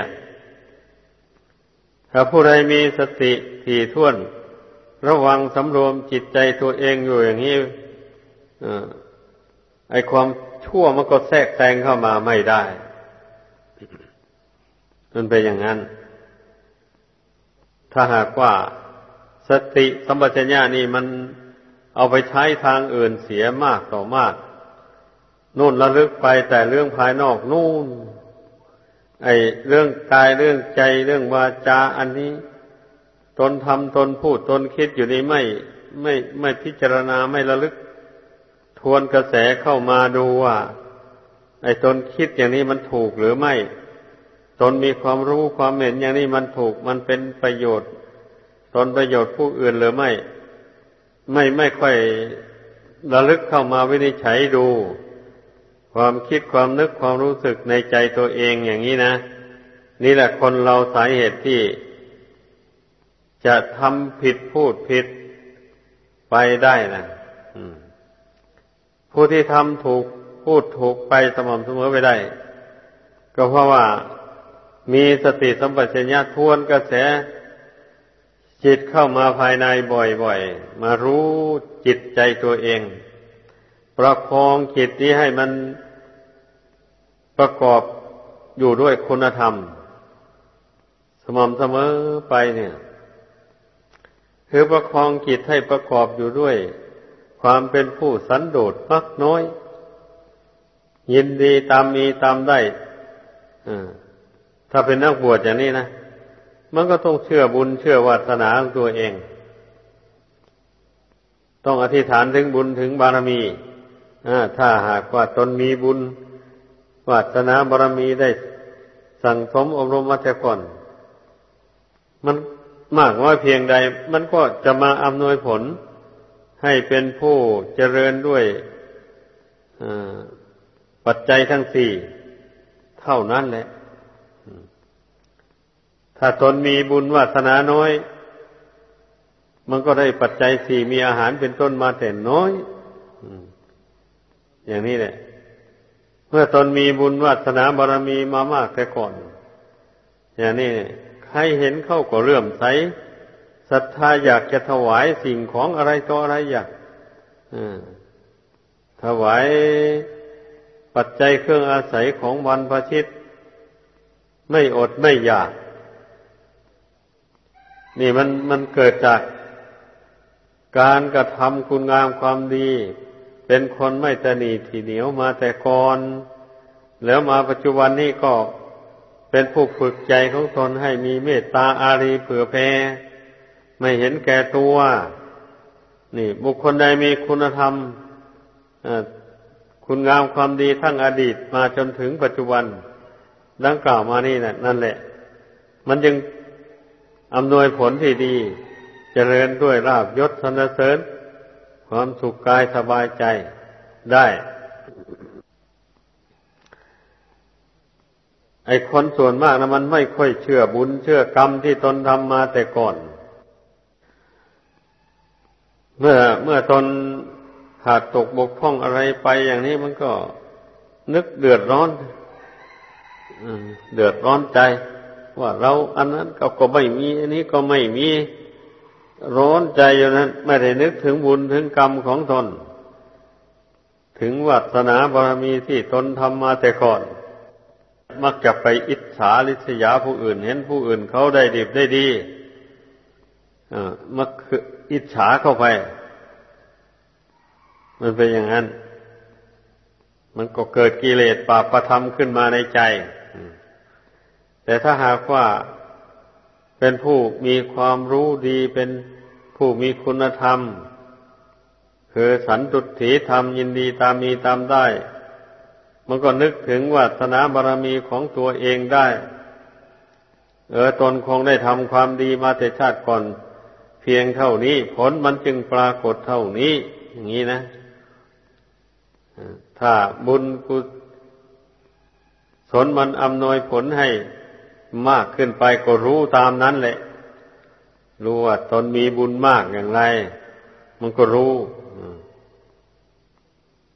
ถ้าผู้ใดมีสติถี่ถ้วน ระวังสำรวมจิตใจตัวเองอยู่อย่างนี้ไอความชั่วมันก็แทรกแซงเข้ามาไม่ได้ มันเป็นอย่างนั้น ถ้าหากว่าสติสัมปชัญญะนี่มันเอาไปใช้ทางอื่นเสียมากต่อมากนู่นระลึกไปแต่เรื่องภายนอกนู่น ไอเรื่องกายเรื่องใจเรื่องวาจาอันนี้ ตนทำตนพูดตนคิดอยู่นี้ไม่ไม่ไม่พิจารณาไม่ระลึก ทวนกระแสเข้ามาดูว่า ไอ้ตนคิดอย่างนี้มันถูกหรือไม่ ตนมีความรู้ความเห็นอย่างนี้มันถูกมันเป็นประโยชน์ ตนประโยชน์ผู้อื่นหรือไม่ ไม่ไม่ค่อยระลึกเข้ามาวินิจฉัยดู ความคิดความนึกความรู้สึกในใจตัวเองอย่างนี้นะ นี่แหละคนเราสาเหตุที่ จะทำผิดพูดผิดไปได้นะผู้ที่ทำถูกพูดถูกไปสม่ำเสมอไปได้ ก็เพราะว่า มีสติสัมปชัญญะทวนกระแส จิตเข้ามาภายในบ่อยๆ มารู้จิตใจตัวเอง ประคองจิตนี้ให้มันประกอบอยู่ด้วยคุณธรรม สม่ำเสมอไปเนี่ย คือประคองจิตให้ประกอบอยู่ด้วย ความเป็นผู้สันโดษมักน้อย ยินดีตามมีตามได้อ่า ถ้าเป็นนักบวชอย่างนี้นะมันก็ต้องเชื่อบุญเชื่อวาสนาของตัวเอง ต้องอธิษฐานถึงบุญถึงบารมีถ้าหากว่าตนมีบุญวาสนาบารมีได้สั่งสมอบรมมาแต่ก่อน มันมากน้อยเพียงใด มันก็จะมาอำนวยผล ให้เป็นผู้เจริญด้วยปัจจัยทั้งสี่ เท่านั้นแหละ ถ้าตนมีบุญวาสนาน้อย มันก็ได้ปัจจัยสี่มีอาหารเป็นต้นมาแต่น้อยอย่างนี้แหละเมื่อตนมีบุญวาสนาบารมีมามากแต่ก่อน อย่างนี้ใครเห็นเข้าก็เลื่อมใสศรัทธาอยากจะถวายสิ่งของอะไรต่ออะไรอยากถวายปัจจัยเครื่องอาศัยของวันพระชิต ไม่อดไม่อยาก นี่มันมันเกิดจากการกระทำคุณงามความดี เป็นคนไม่ตนีทีเหนียวมาแต่ก่อน แล้วมาปัจจุบันนี้ก็เป็นผู้ฝึกใจของตนให้มีเมตตาอารีเผื่อแผ่ไม่เห็นแก่ตัว นี่ บุคคลใดมีคุณธรรมคุณงามความดีทั้งอดีตมาจนถึงปัจจุบัน ดังกล่าวมานี่นะนั่นแหละ มันจึง อำนวยผลที่ดีจเจริญด้วยราบยศสนเสริญ ความสุขกายสบายใจได้ ไอ้คนส่วนมากนะมันไม่ค่อยเชื่อบุญเชื่อกรรมที่ตนทำมาแต่ก่อน เมื่อเมื่อตนขาดตกบกพร่องอะไรไปอย่างนี้มันก็นึกเดือดร้อนเดือดร้อนใจ ว่าเราอันนั้นก็ก็ไม่มีอันนี้ก็ไม่มีร้อนใจอยู่นั้น ไม่ได้นึกถึงบุญถึงกรรมของตน ถึงวัสนาบารมีที่ตนทำมาแต่ก่อน มักจะไปอิจฉาริษยาผู้อื่น เห็นผู้อื่นเขาได้ดีได้ดีมักอิจฉาเข้าไป มันเป็นอย่างนั้น มันก็เกิดกิเลสปาประธรรมขึ้นมาในใจ แต่ถ้าหากว่าเป็นผู้มีความรู้ดีเป็นผู้มีคุณธรรม คือสันตุถีธรรมยินดีตามมีตามได้ มันก็นึกถึงวัฒนาบารมีของตัวเองได้ เออตนคงได้ทำความดีมาแต่ชาติก่อน เพียงเท่านี้ ผลมันจึงปรากฏเท่านี้ อย่างนี้นะถ้าบุญกุศลมันอำนวยผลให้ มากขึ้นไปก็รู้ตามนั้นแหละ รู้ว่าตนมีบุญมากอย่างไร มันก็รู้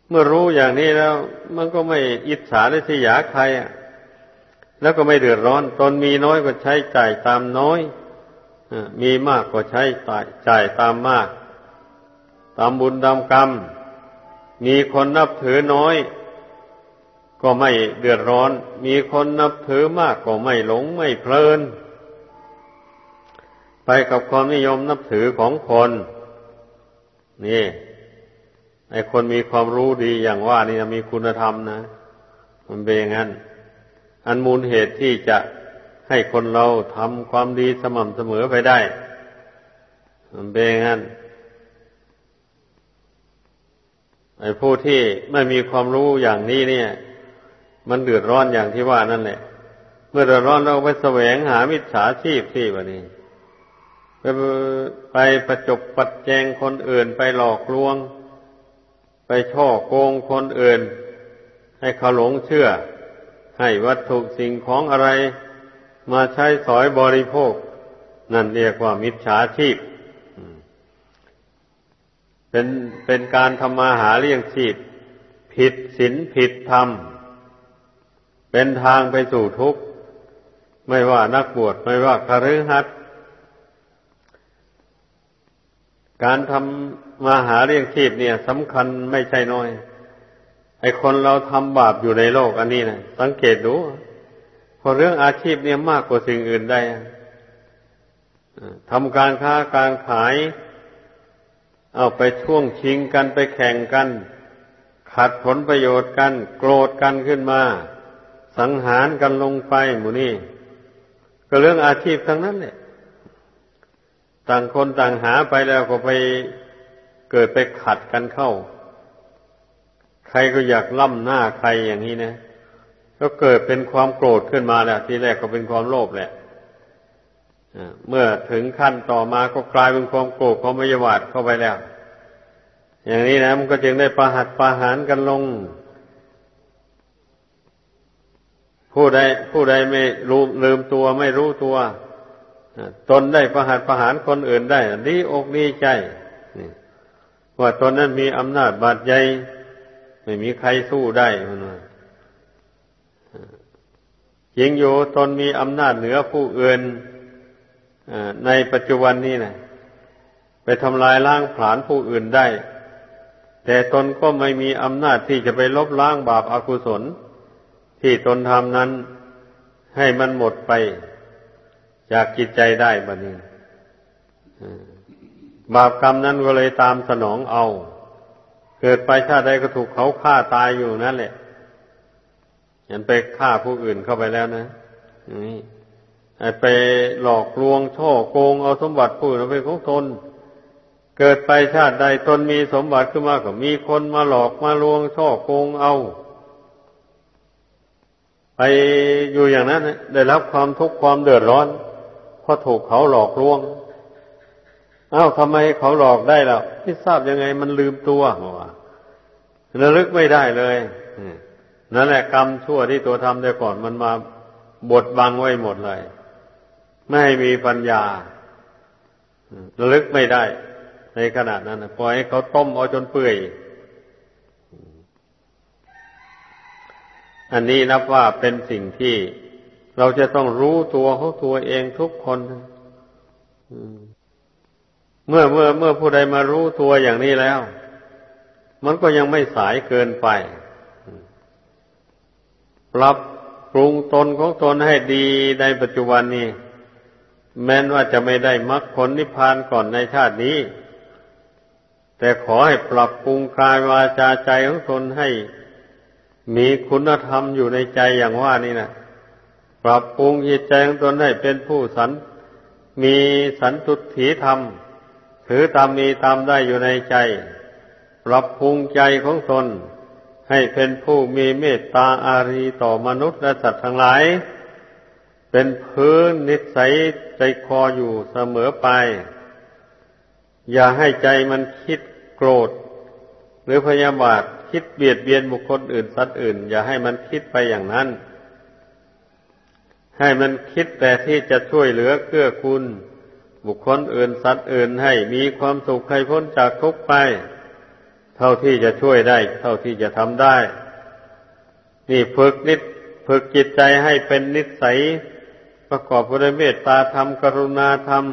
เมื่อรู้อย่างนี้แล้ว มันก็ไม่อิจฉาและสยาใครอะแล้วก็ไม่เดือดร้อน ตนมีน้อยก็ใช้จ่ายตามน้อยมีมากก็ใช้จ่ายตามมาก ตามบุญตามกรรม มีคนนับถือน้อย ก็ไม่เดือดร้อน มีคนนับถือมากก็ไม่หลงไม่เพลิน ไปกับความนิยมนับถือของคน นี่ไอคนมีความรู้ดีอย่างว่านี่มีคุณธรรมนะ มันเป็นอย่างนั้น อันมูลเหตุที่จะให้คนเราทำความดีสม่ำเสมอไปได้ มันเป็นอย่างนั้นไอผู้ที่ไม่มีความรู้อย่างนี้เนี่ย มันเดือดร้อนอย่างที่ว่านั่นแหละ เมื่อเดือดร้อนเราไปแสวงหามิจฉาชีพที่แบบนี้ไปไปประจบปัดแจงคนอื่นไปหลอกลวง ไปช่อโกงคนอื่น ให้เขาหลงเชื่อ ให้วัตถุสิ่งของอะไร มาใช้สอยบริโภค นั่นเรียกว่ามิจฉาชีพเป็นเป็นการทำมาหาเลี้ยงชีพ ผิดศีลผิดธรรม เป็นทางไปสู่ทุกข์ไม่ว่านักบวชไม่ว่าคฤหัสถ์การทำมาหาเลี้ยงชีพเนี่ยสำคัญไม่ใช่น้อย ไอคนเราทำบาปอยู่ในโลกอันนี้นะสังเกตดูพอเรื่องอาชีพเนี่ยมากกว่าสิ่งอื่นได้ทำการค้าการขาย เอาไปช่วงชิงกันไปแข่งกัน ขัดผลประโยชน์กัน โกรธกันขึ้นมา สังหารกันลงไปหมูนี่ก็เรื่องอาชีพทั้งนั้นเนี่ยต่างคนต่างหาไปแล้วก็ไปเกิดไปขัดกันเข้า ใครก็อยากล่ำหน้าใครอย่างนี้นะก็เกิดเป็นความโกรธขึ้นมาแหละทีแรกก็เป็นความโลภแหละเมื่อถึงขั้นต่อมาก็กลายเป็นความโกรธความไม่ยาดเข้าไปแล้ว อย่างนี้นะมันก็จึงได้ประหัตประหารกันลง ผู้ใดผู้ใดไม่ลืมตัวไม่รู้ตัวตนได้ประหารประหารคนอื่นได้ดีอกดีใจว่าตนนั้นมีอำนาจบาดใหญ่ไม่มีใครสู้ได้มันว่าจริงอยู่ตนมีอำนาจเหนือผู้อื่นในปัจจุบันนี้นะไปทำลายล้างผลาญผู้อื่นได้ แต่ตนก็ไม่มีอำนาจที่จะไปลบล้างบาปอากุศล ที่ตนทำนั้นให้มันหมดไปจากจิตใจได้บัดนี้บาปกรรมนั้นก็เลยตามสนองเอา เกิดไปชาติใดก็ถูกเขาฆ่าตายอยู่นั่นแหละเห็นไปฆ่าผู้อื่นเข้าไปแล้วนะนี่ไปหลอกลวงช่อโกงเอาสมบัติผู้อื่นเป็นของตน เกิดไปชาติใดตนมีสมบัติขึ้นมาก็มีคนมาหลอกมาลวงช่อโกงเอา ไปอยู่อย่างนั้นได้รับความทุกข์ความเดือดร้อนเพราะถูกเขาหลอกลวงอ้าวทำไมเขาหลอกได้ล่ะที่ทราบยังไงมันลืมตัวว่าระลึกไม่ได้เลยนั่นแหละกรรมชั่วที่ตัวทำได้ก่อนมันมาบดบังไว้หมดเลย ไม่ให้มีปัญญาระลึกไม่ได้ ในขณะนั้นปล่อยให้เขาต้มเอาจนเปื่อย อันนี้นับว่าเป็นสิ่งที่เราจะต้องรู้ตัวของตัวเองทุกคนเมื่อเมื่อเมื่อผู้ใดมารู้ตัวอย่างนี้แล้ว มันก็ยังไม่สายเกินไป ปรับปรุงตนของตนให้ดีในปัจจุบันนี้ แม้นว่าจะไม่ได้มรรคผลนิพพานก่อนในชาตินี้ แต่ขอให้ปรับปรุงกายวาจาใจของตนให้ มีคุณธรรมอยู่ในใจอย่างว่านี่นะปรับปรุงจิตใจของตนให้เป็นผู้สัน มีสันตุถีธรรม ถือตามมีตามได้อยู่ในใจ ปรับปรุงใจของตน ให้เป็นผู้มีเมตตาอารีต่อมนุษย์และสัตว์ทั้งหลาย เป็นพื้นนิสัยใจคออยู่เสมอไป อย่าให้ใจมันคิดโกรธ หรือพยาบาท คิดเบียดเบียนบุคคลอื่นสัตว์อื่น อย่าให้มันคิดไปอย่างนั้น ให้มันคิดแต่ที่จะช่วยเหลือเกื้อกูลบุคคลอื่นสัตว์อื่นให้มีความสุขให้พ้นจากทุกข์ไป เท่าที่จะช่วยได้ เท่าที่จะทำได้ นี่ฝึกนิดฝึกจิตใจให้เป็นนิสัย ประกอบด้วยเมตตาธรรมกรุณาธรรม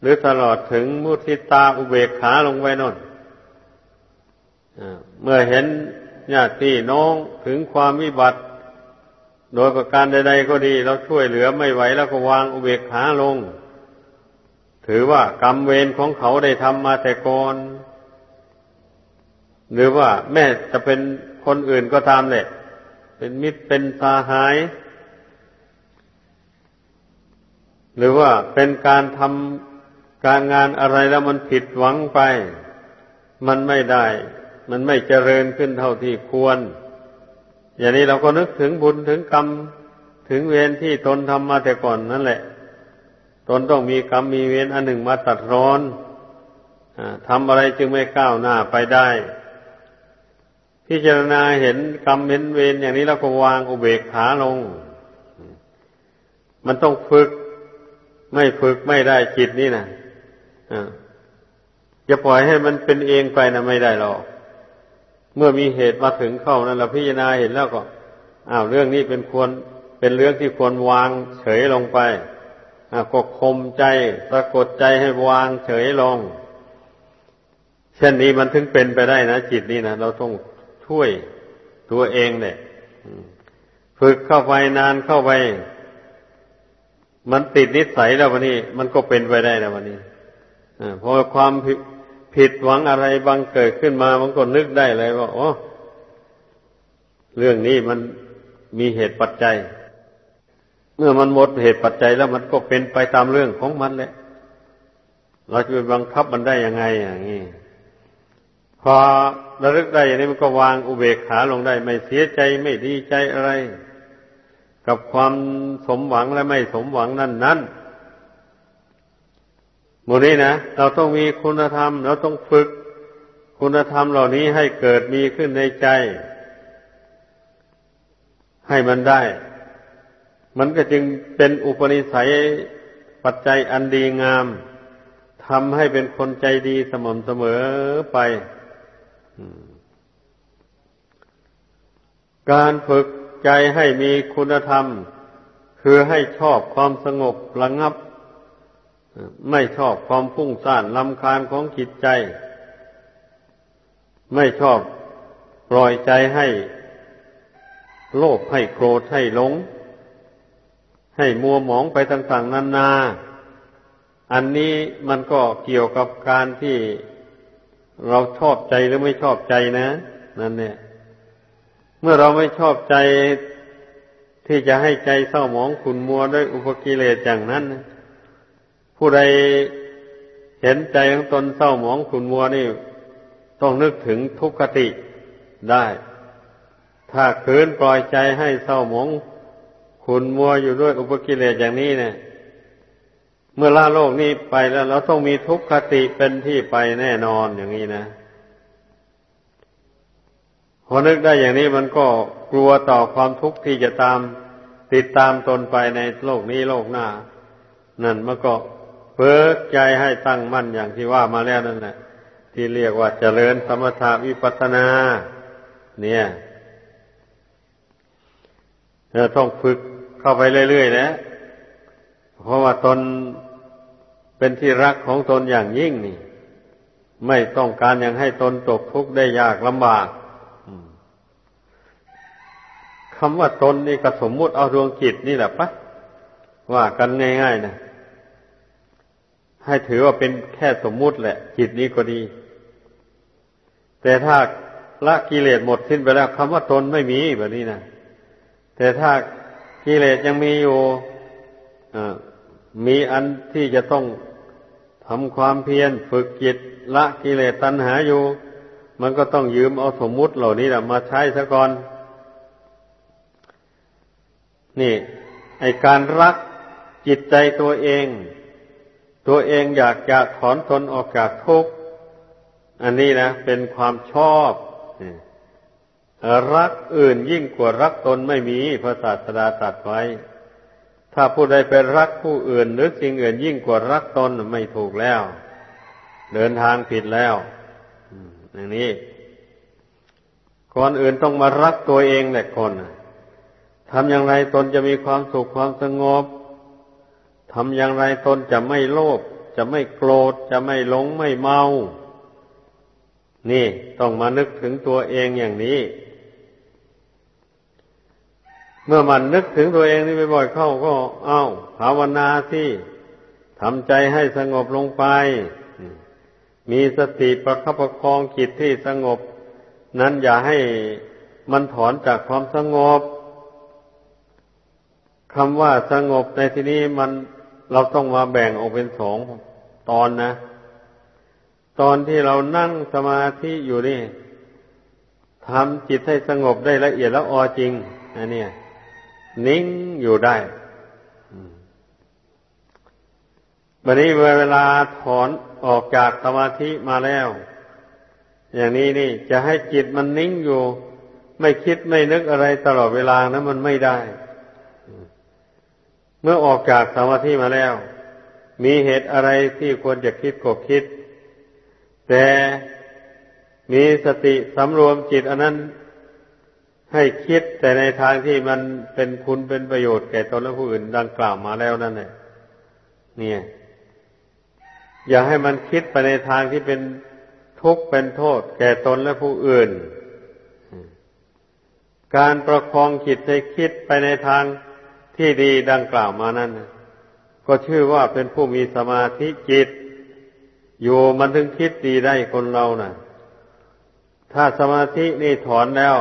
หรือตลอดถึงมุทิตาอุเบกขาลงไว้นน เมื่อเห็นญาติน้องถึงความวิบัติ โดยประการใดๆก็ดี เราช่วยเหลือไม่ไหวแล้วก็วางอุเบกขาลง ถือว่ากรรมเวรของเขาได้ทำมาแต่ก่อนหรือว่าแม่จะเป็นคนอื่นก็ตามแหละ เป็นมิตรเป็นสาหาย หรือว่าเป็นการทำการงานอะไรแล้วมันผิดหวังไป มันไม่ได้ มันไม่เจริญขึ้นเท่าที่ควร อย่างนี้เราก็นึกถึงบุญถึงกรรมถึงเวรที่ตนทำมาแต่ก่อนนั่นแหละ ตนต้องมีกรรมมีเวรอันหนึ่งมาตัดร้อนทำอะไรจึงไม่ก้าวหน้าไปได้ พิจารณาเห็นกรรมเห็นเวรอย่างนี้แล้วก็วางอุเบกขาลง มันต้องฝึก ไม่ฝึกไม่ได้จิตนี่นะจะปล่อยให้มันเป็นเองไปนะไม่ได้หรอก มื่อมีเหตุมาถึงเข้านั้นเราพิจารณาเห็นแล้วก็อ้าวเรื่องนี้เป็นควรเป็นเรื่องที่ควรวางเฉยลงไปก็คมใจสะกดใจให้วางเฉยลง เช่นนี้มันถึงเป็นไปได้นะจิตนี่นะเราต้องช่วยตัวเองเนี่ยฝึกเข้าไปนานเข้าไป มันติดนิสัยแล้ววันนี้ มันก็เป็นไปได้แล้ววันนี้เพอความ ผิดหวังอะไรบางเกิดขึ้นมามันก็นึกได้เลยว่าโอ้เรื่องนี้มันมีเหตุปัจจัย เมื่อมันหมดเหตุปัจจัยแล้วมันก็เป็นไปตามเรื่องของมันแหละเราจะไปบังคับมันได้ยังไงอย่างนี้พอระลึกได้อย่างนี้มันก็วางอุเบกขาลงได้ ไม่เสียใจไม่ดีใจอะไร กับความสมหวังและไม่สมหวังนั่นนั้น มดนี้นะเราต้องมีคุณธรรม เราต้องฝึกคุณธรรมเหล่านี้ให้เกิดมีขึ้นในใจ ให้มันได้ มันก็จึงเป็นอุปนิสัยปัจจัยอันดีงามทำให้เป็นคนใจดีสม่ำเสมอไปการฝึกใจให้มีคุณธรรม คือให้ชอบความสงบระงับ ไม่ชอบความฟุ้งซ่านลำคาญของจิตใจ ไม่ชอบปล่อยใจให้ โลภให้โกรธให้หลง ให้มัวหมองไปต่างๆนานา อันนี้มันก็เกี่ยวกับการที่เราชอบใจหรือไม่ชอบใจนะ นั่นเนี่ย เมื่อเราไม่ชอบใจที่จะให้ใจเศร้าหมองขุนมัวด้วยอุปกิเลสอย่างนั้น ผู้ใดเห็นใจของตนเศร้าหมองขุนมัวนี่ ต้องนึกถึงทุกขติได้ ถ้าคืนปล่อยใจให้เศร้าหมองขุนมัวอยู่ด้วยอุปกิเลสอย่างนี้เนี่ย เมื่อล่าโลกนี้ไปแล้ว เราต้องมีทุกขติเป็นที่ไปแน่นอนอย่างนี้นะพอนึกได้อย่างนี้มันก็กลัวต่อความทุกข์ที่จะตามติดตามตนไปในโลกนี้โลกหน้า นั่นมันก็ เพิกใจให้ตั้งมั่นอย่างที่ว่ามาแล้วนั่นแหละที่เรียกว่าเจริญสมถาวิปัสนา เนี่ยเราต้องฝึกเข้าไปเรื่อยๆนะ เพราะว่าตนเป็นที่รักของตนอย่างยิ่งนี่ ไม่ต้องการอย่างให้ตนตกทุกข์ได้ยากลำบากคำว่าตนนี่ก็สมมุติเอาดวงจิตนี่แหละปะว่ากันง่ายๆนะ ให้ถือว่าเป็นแค่สมมุติแหละ จิตนี้ก็ดี แต่ถ้าละกิเลสหมดสิ้นไปแล้วคำว่าตนไม่มีแบบนี้นะแต่ถ้ากิเลสยังมีอยู่มีอันที่จะต้องทำความเพียรฝึกจิตละกิเลสตัณหาอยู่ มันก็ต้องยืมเอาสมมุติเหล่านี้แหละมาใช้ซะก่อน นี่ ไอการรักจิตใจตัวเอง ตัวเองอยากจะถอนตนออกจากทุกข์อันนี้นะ เป็นความชอบรักอื่นยิ่งกว่ารักตนไม่มีพระศาสดาตรัสไว้ ถ้าผู้ใดเป็นรักผู้อื่น หรือสิ่งอื่นยิ่งกว่ารักตนไม่ถูกแล้ว เดินทางผิดแล้วอย่างนี้ก่อนอื่นต้องมารักตัวเองแหละคนทำอย่างไรตนจะมีความสุขความสงบ ทำอย่างไรตนจะไม่โลภจะไม่โกรธจะไม่หลงไม่เมา นี่ต้องมานึกถึงตัวเองอย่างนี้ เมื่อมันนึกถึงตัวเองนี่บ่อยๆเข้าก็เอา้าภาวนาที่ทำใจให้สงบลงไป มีสติประคับประคองจิตที่สงบ นั้นอย่าให้มันถอนจากความสงบคำว่าสงบในที่นี้มัน เราต้องมาแบ่งออกเป็นสองตอนนะ ตอนที่เรานั่งสมาธิอยู่นี่ทำจิตให้สงบได้ละเอียดแล้วออจริงอันนี้นิ่งอยู่ได้วันนี้เวลาถอนออกจากสมาธิมาแล้ว อย่างนี้นี่ จะให้จิตมันนิ่งอยู่ ไม่คิดไม่นึกอะไรตลอดเวลานะมันไม่ได้ เมื่อออกจากสมาธิมาแล้ว มีเหตุอะไรที่ควรจะคิดก็คิด แต่มีสติสำรวมจิตอันนั้นให้คิดแต่ในทางที่มันเป็นคุณเป็นประโยชน์แก่ตนและผู้อื่นดังกล่าวมาแล้วนั่นแหละเนี่ย อย่าให้มันคิดไปในทางที่เป็นทุกข์เป็นโทษ แก่ตนและผู้อื่น การประคองจิตให้คิดไปในทาง ที่ดีดังกล่าวมานั้นก็ชื่อว่าเป็นผู้มีสมาธิจิต อยู่มันถึงคิดดีได้คนเรานะ่ะ ถ้าสมาธินี่ถอนแล้ว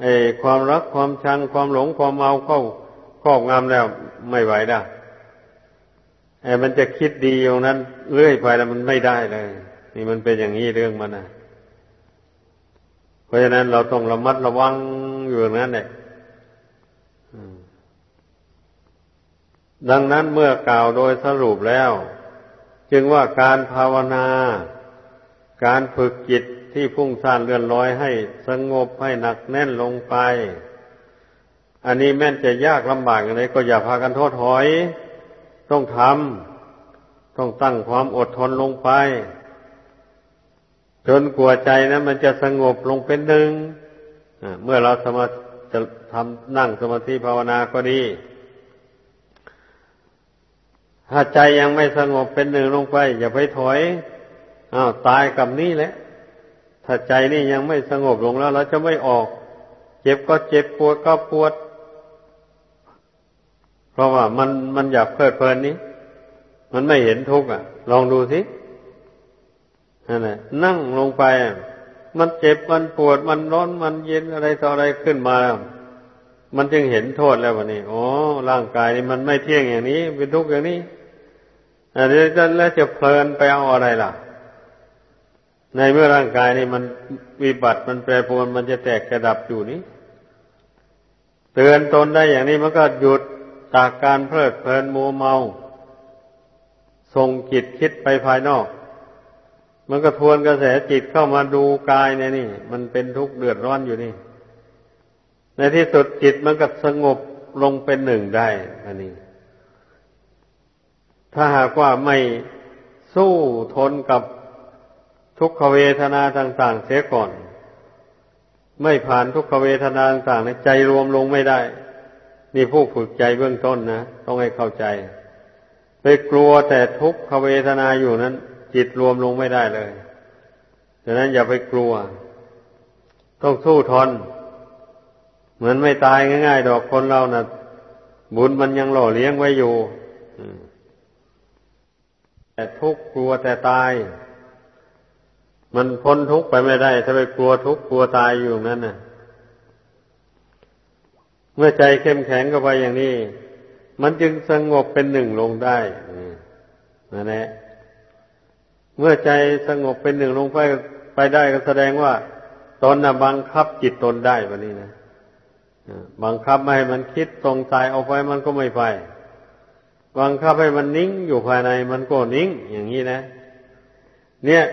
ไอ้ความรักความชังความหลงความเมาเข้าครอบงำแล้วไม่ไหวได้ไอ้มันจะคิดดีอย่างนั้นเรื่อยไปแล้วมันไม่ได้เลย นี่มันเป็นอย่างนี้เรื่องมันนะเพราะฉะนั้นเราต้องระมัดระวังอยู่อย่างนั้นแหละ ดังนั้นเมื่อกล่าวโดยสรุปแล้ว จึงว่าการภาวนา การฝึกจิตที่พุ่งซ่านเลื่อนลอยให้สงบให้หนักแน่นลงไป อันนี้แม้นจะยากลำบากอย่างไรก็อย่าพากันโทษถอย ต้องทำต้องตั้งความอดทนลงไป จนกลัวใจนะมันจะสงบลงเป็นหนึ่งเมื่อเราสมา จะทำนั่งสมาธิภาวนาก็ดี ถ้าใจยังไม่สงบเป็นหนึ่งลงไป อย่าไปถอยอ้าวตายกับนี่แหละ ถ้าใจนี่ยังไม่สงบลงแล้วเราจะไม่ออก เจ็บก็เจ็บปวดก็ปวด เพราะว่ามันมันอยากเพลิดเพลินนี้ มันไม่เห็นทุกข์อะ ลองดูสินั่นแหละนั่งลงไป มันเจ็บมันปวดมันร้อนมันเย็นอะไรต่ออะไรขึ้นมาแล้วมันจึงเห็นโทษแล้ววันนี้อ๋อร่างกายนี่มันไม่เที่ยงอย่างนี้ เป็นทุกข์อย่างนี้อันนี้แล้วจะเพลินไปเอาอะไรล่ะ ในเมื่อร่างกายนี่มันวิบัติมันแปรปรวนมันจะแตกกระดับอยู่นี้เตือนตนได้อย่างนี้มันก็หยุดจากการเพลิดเพลินมัวเมาส่งจิตคิดไปภายนอก มันก็ทวนกระแสจิตเข้ามาดูกายเนี่ยนี่ มันเป็นทุกข์เดือดร้อนอยู่นี่ ในที่สุดจิตมันก็สงบลงเป็นหนึ่งได้อันนี้ ถ้าหากว่าไม่สู้ทนกับทุกขเวทนาต่างๆเสียก่อน ไม่ผ่านทุกขเวทนาต่างๆในใจรวมลงไม่ได้ นี่ผู้ฝึกใจเบื้องต้นนะ ต้องให้เข้าใจ ไปกลัวแต่ทุกขเวทนาอยู่นั้น จิตรวมลงไม่ได้เลยดังนั้นอย่าไปกลัว ต้องสู้ทน เหมือนไม่ตายง่ายๆ ดอกคนเรานะ่ะ บุญมันยังหล่อเลี้ยงไว้อยู่แต่ทุกข์กลัวแต่ตาย มันพ้นทุกข์ไปไม่ได้ ถ้าไปกลัวทุกข์กลัวตายอยู่นั้นน่ะ เมื่อใจเข้มแข็งเข้าไปอย่างนี้ มันจึงสงบเป็นหนึ่งลงได้นั่นแหละ เมื่อใจสงบเป็นหนึ่งลงไปไปได้ก็แสดงว่า ตนนะบังคับจิตตนได้วันนี้นะบังคับไม่ให้มันคิดตรงใจเอาไปมันก็ไม่ไป บังคับให้มันนิ่งอยู่ภายในมันก็นิ่ง อย่างนี้นะ เนี่ย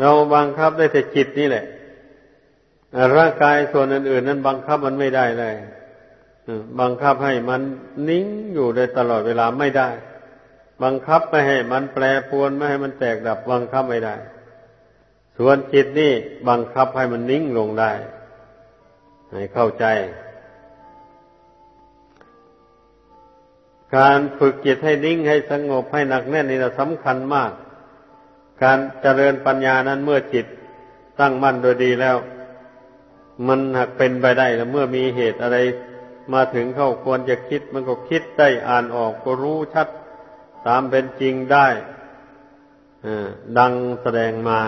เราบังคับได้แต่จิตนี่แหละร่างกายส่วนอื่นๆ นั้นบังคับมันไม่ได้เลยบังคับให้มันนิ่งอยู่ได้ตลอดเวลาไม่ได้ บังคับไม่ให้มันแปรปรวนไม่ให้มันแตกดับบังคับไม่ได้ ส่วนจิตนี่บังคับให้มันนิ่งลงได้ ให้เข้าใจ การฝึกจิตให้นิ่งให้สงบให้หนักแน่นนี่สำคัญมาก การเจริญปัญญานั้นเมื่อจิตตั้งมั่นโดยดีแล้ว มันหากเป็นไปได้แล้วเมื่อมีเหตุอะไรมาถึงเข้าควรจะคิดมันก็คิดได้อ่านออกก็รู้ชัด ตามเป็นจริงได้ดังแสดงมา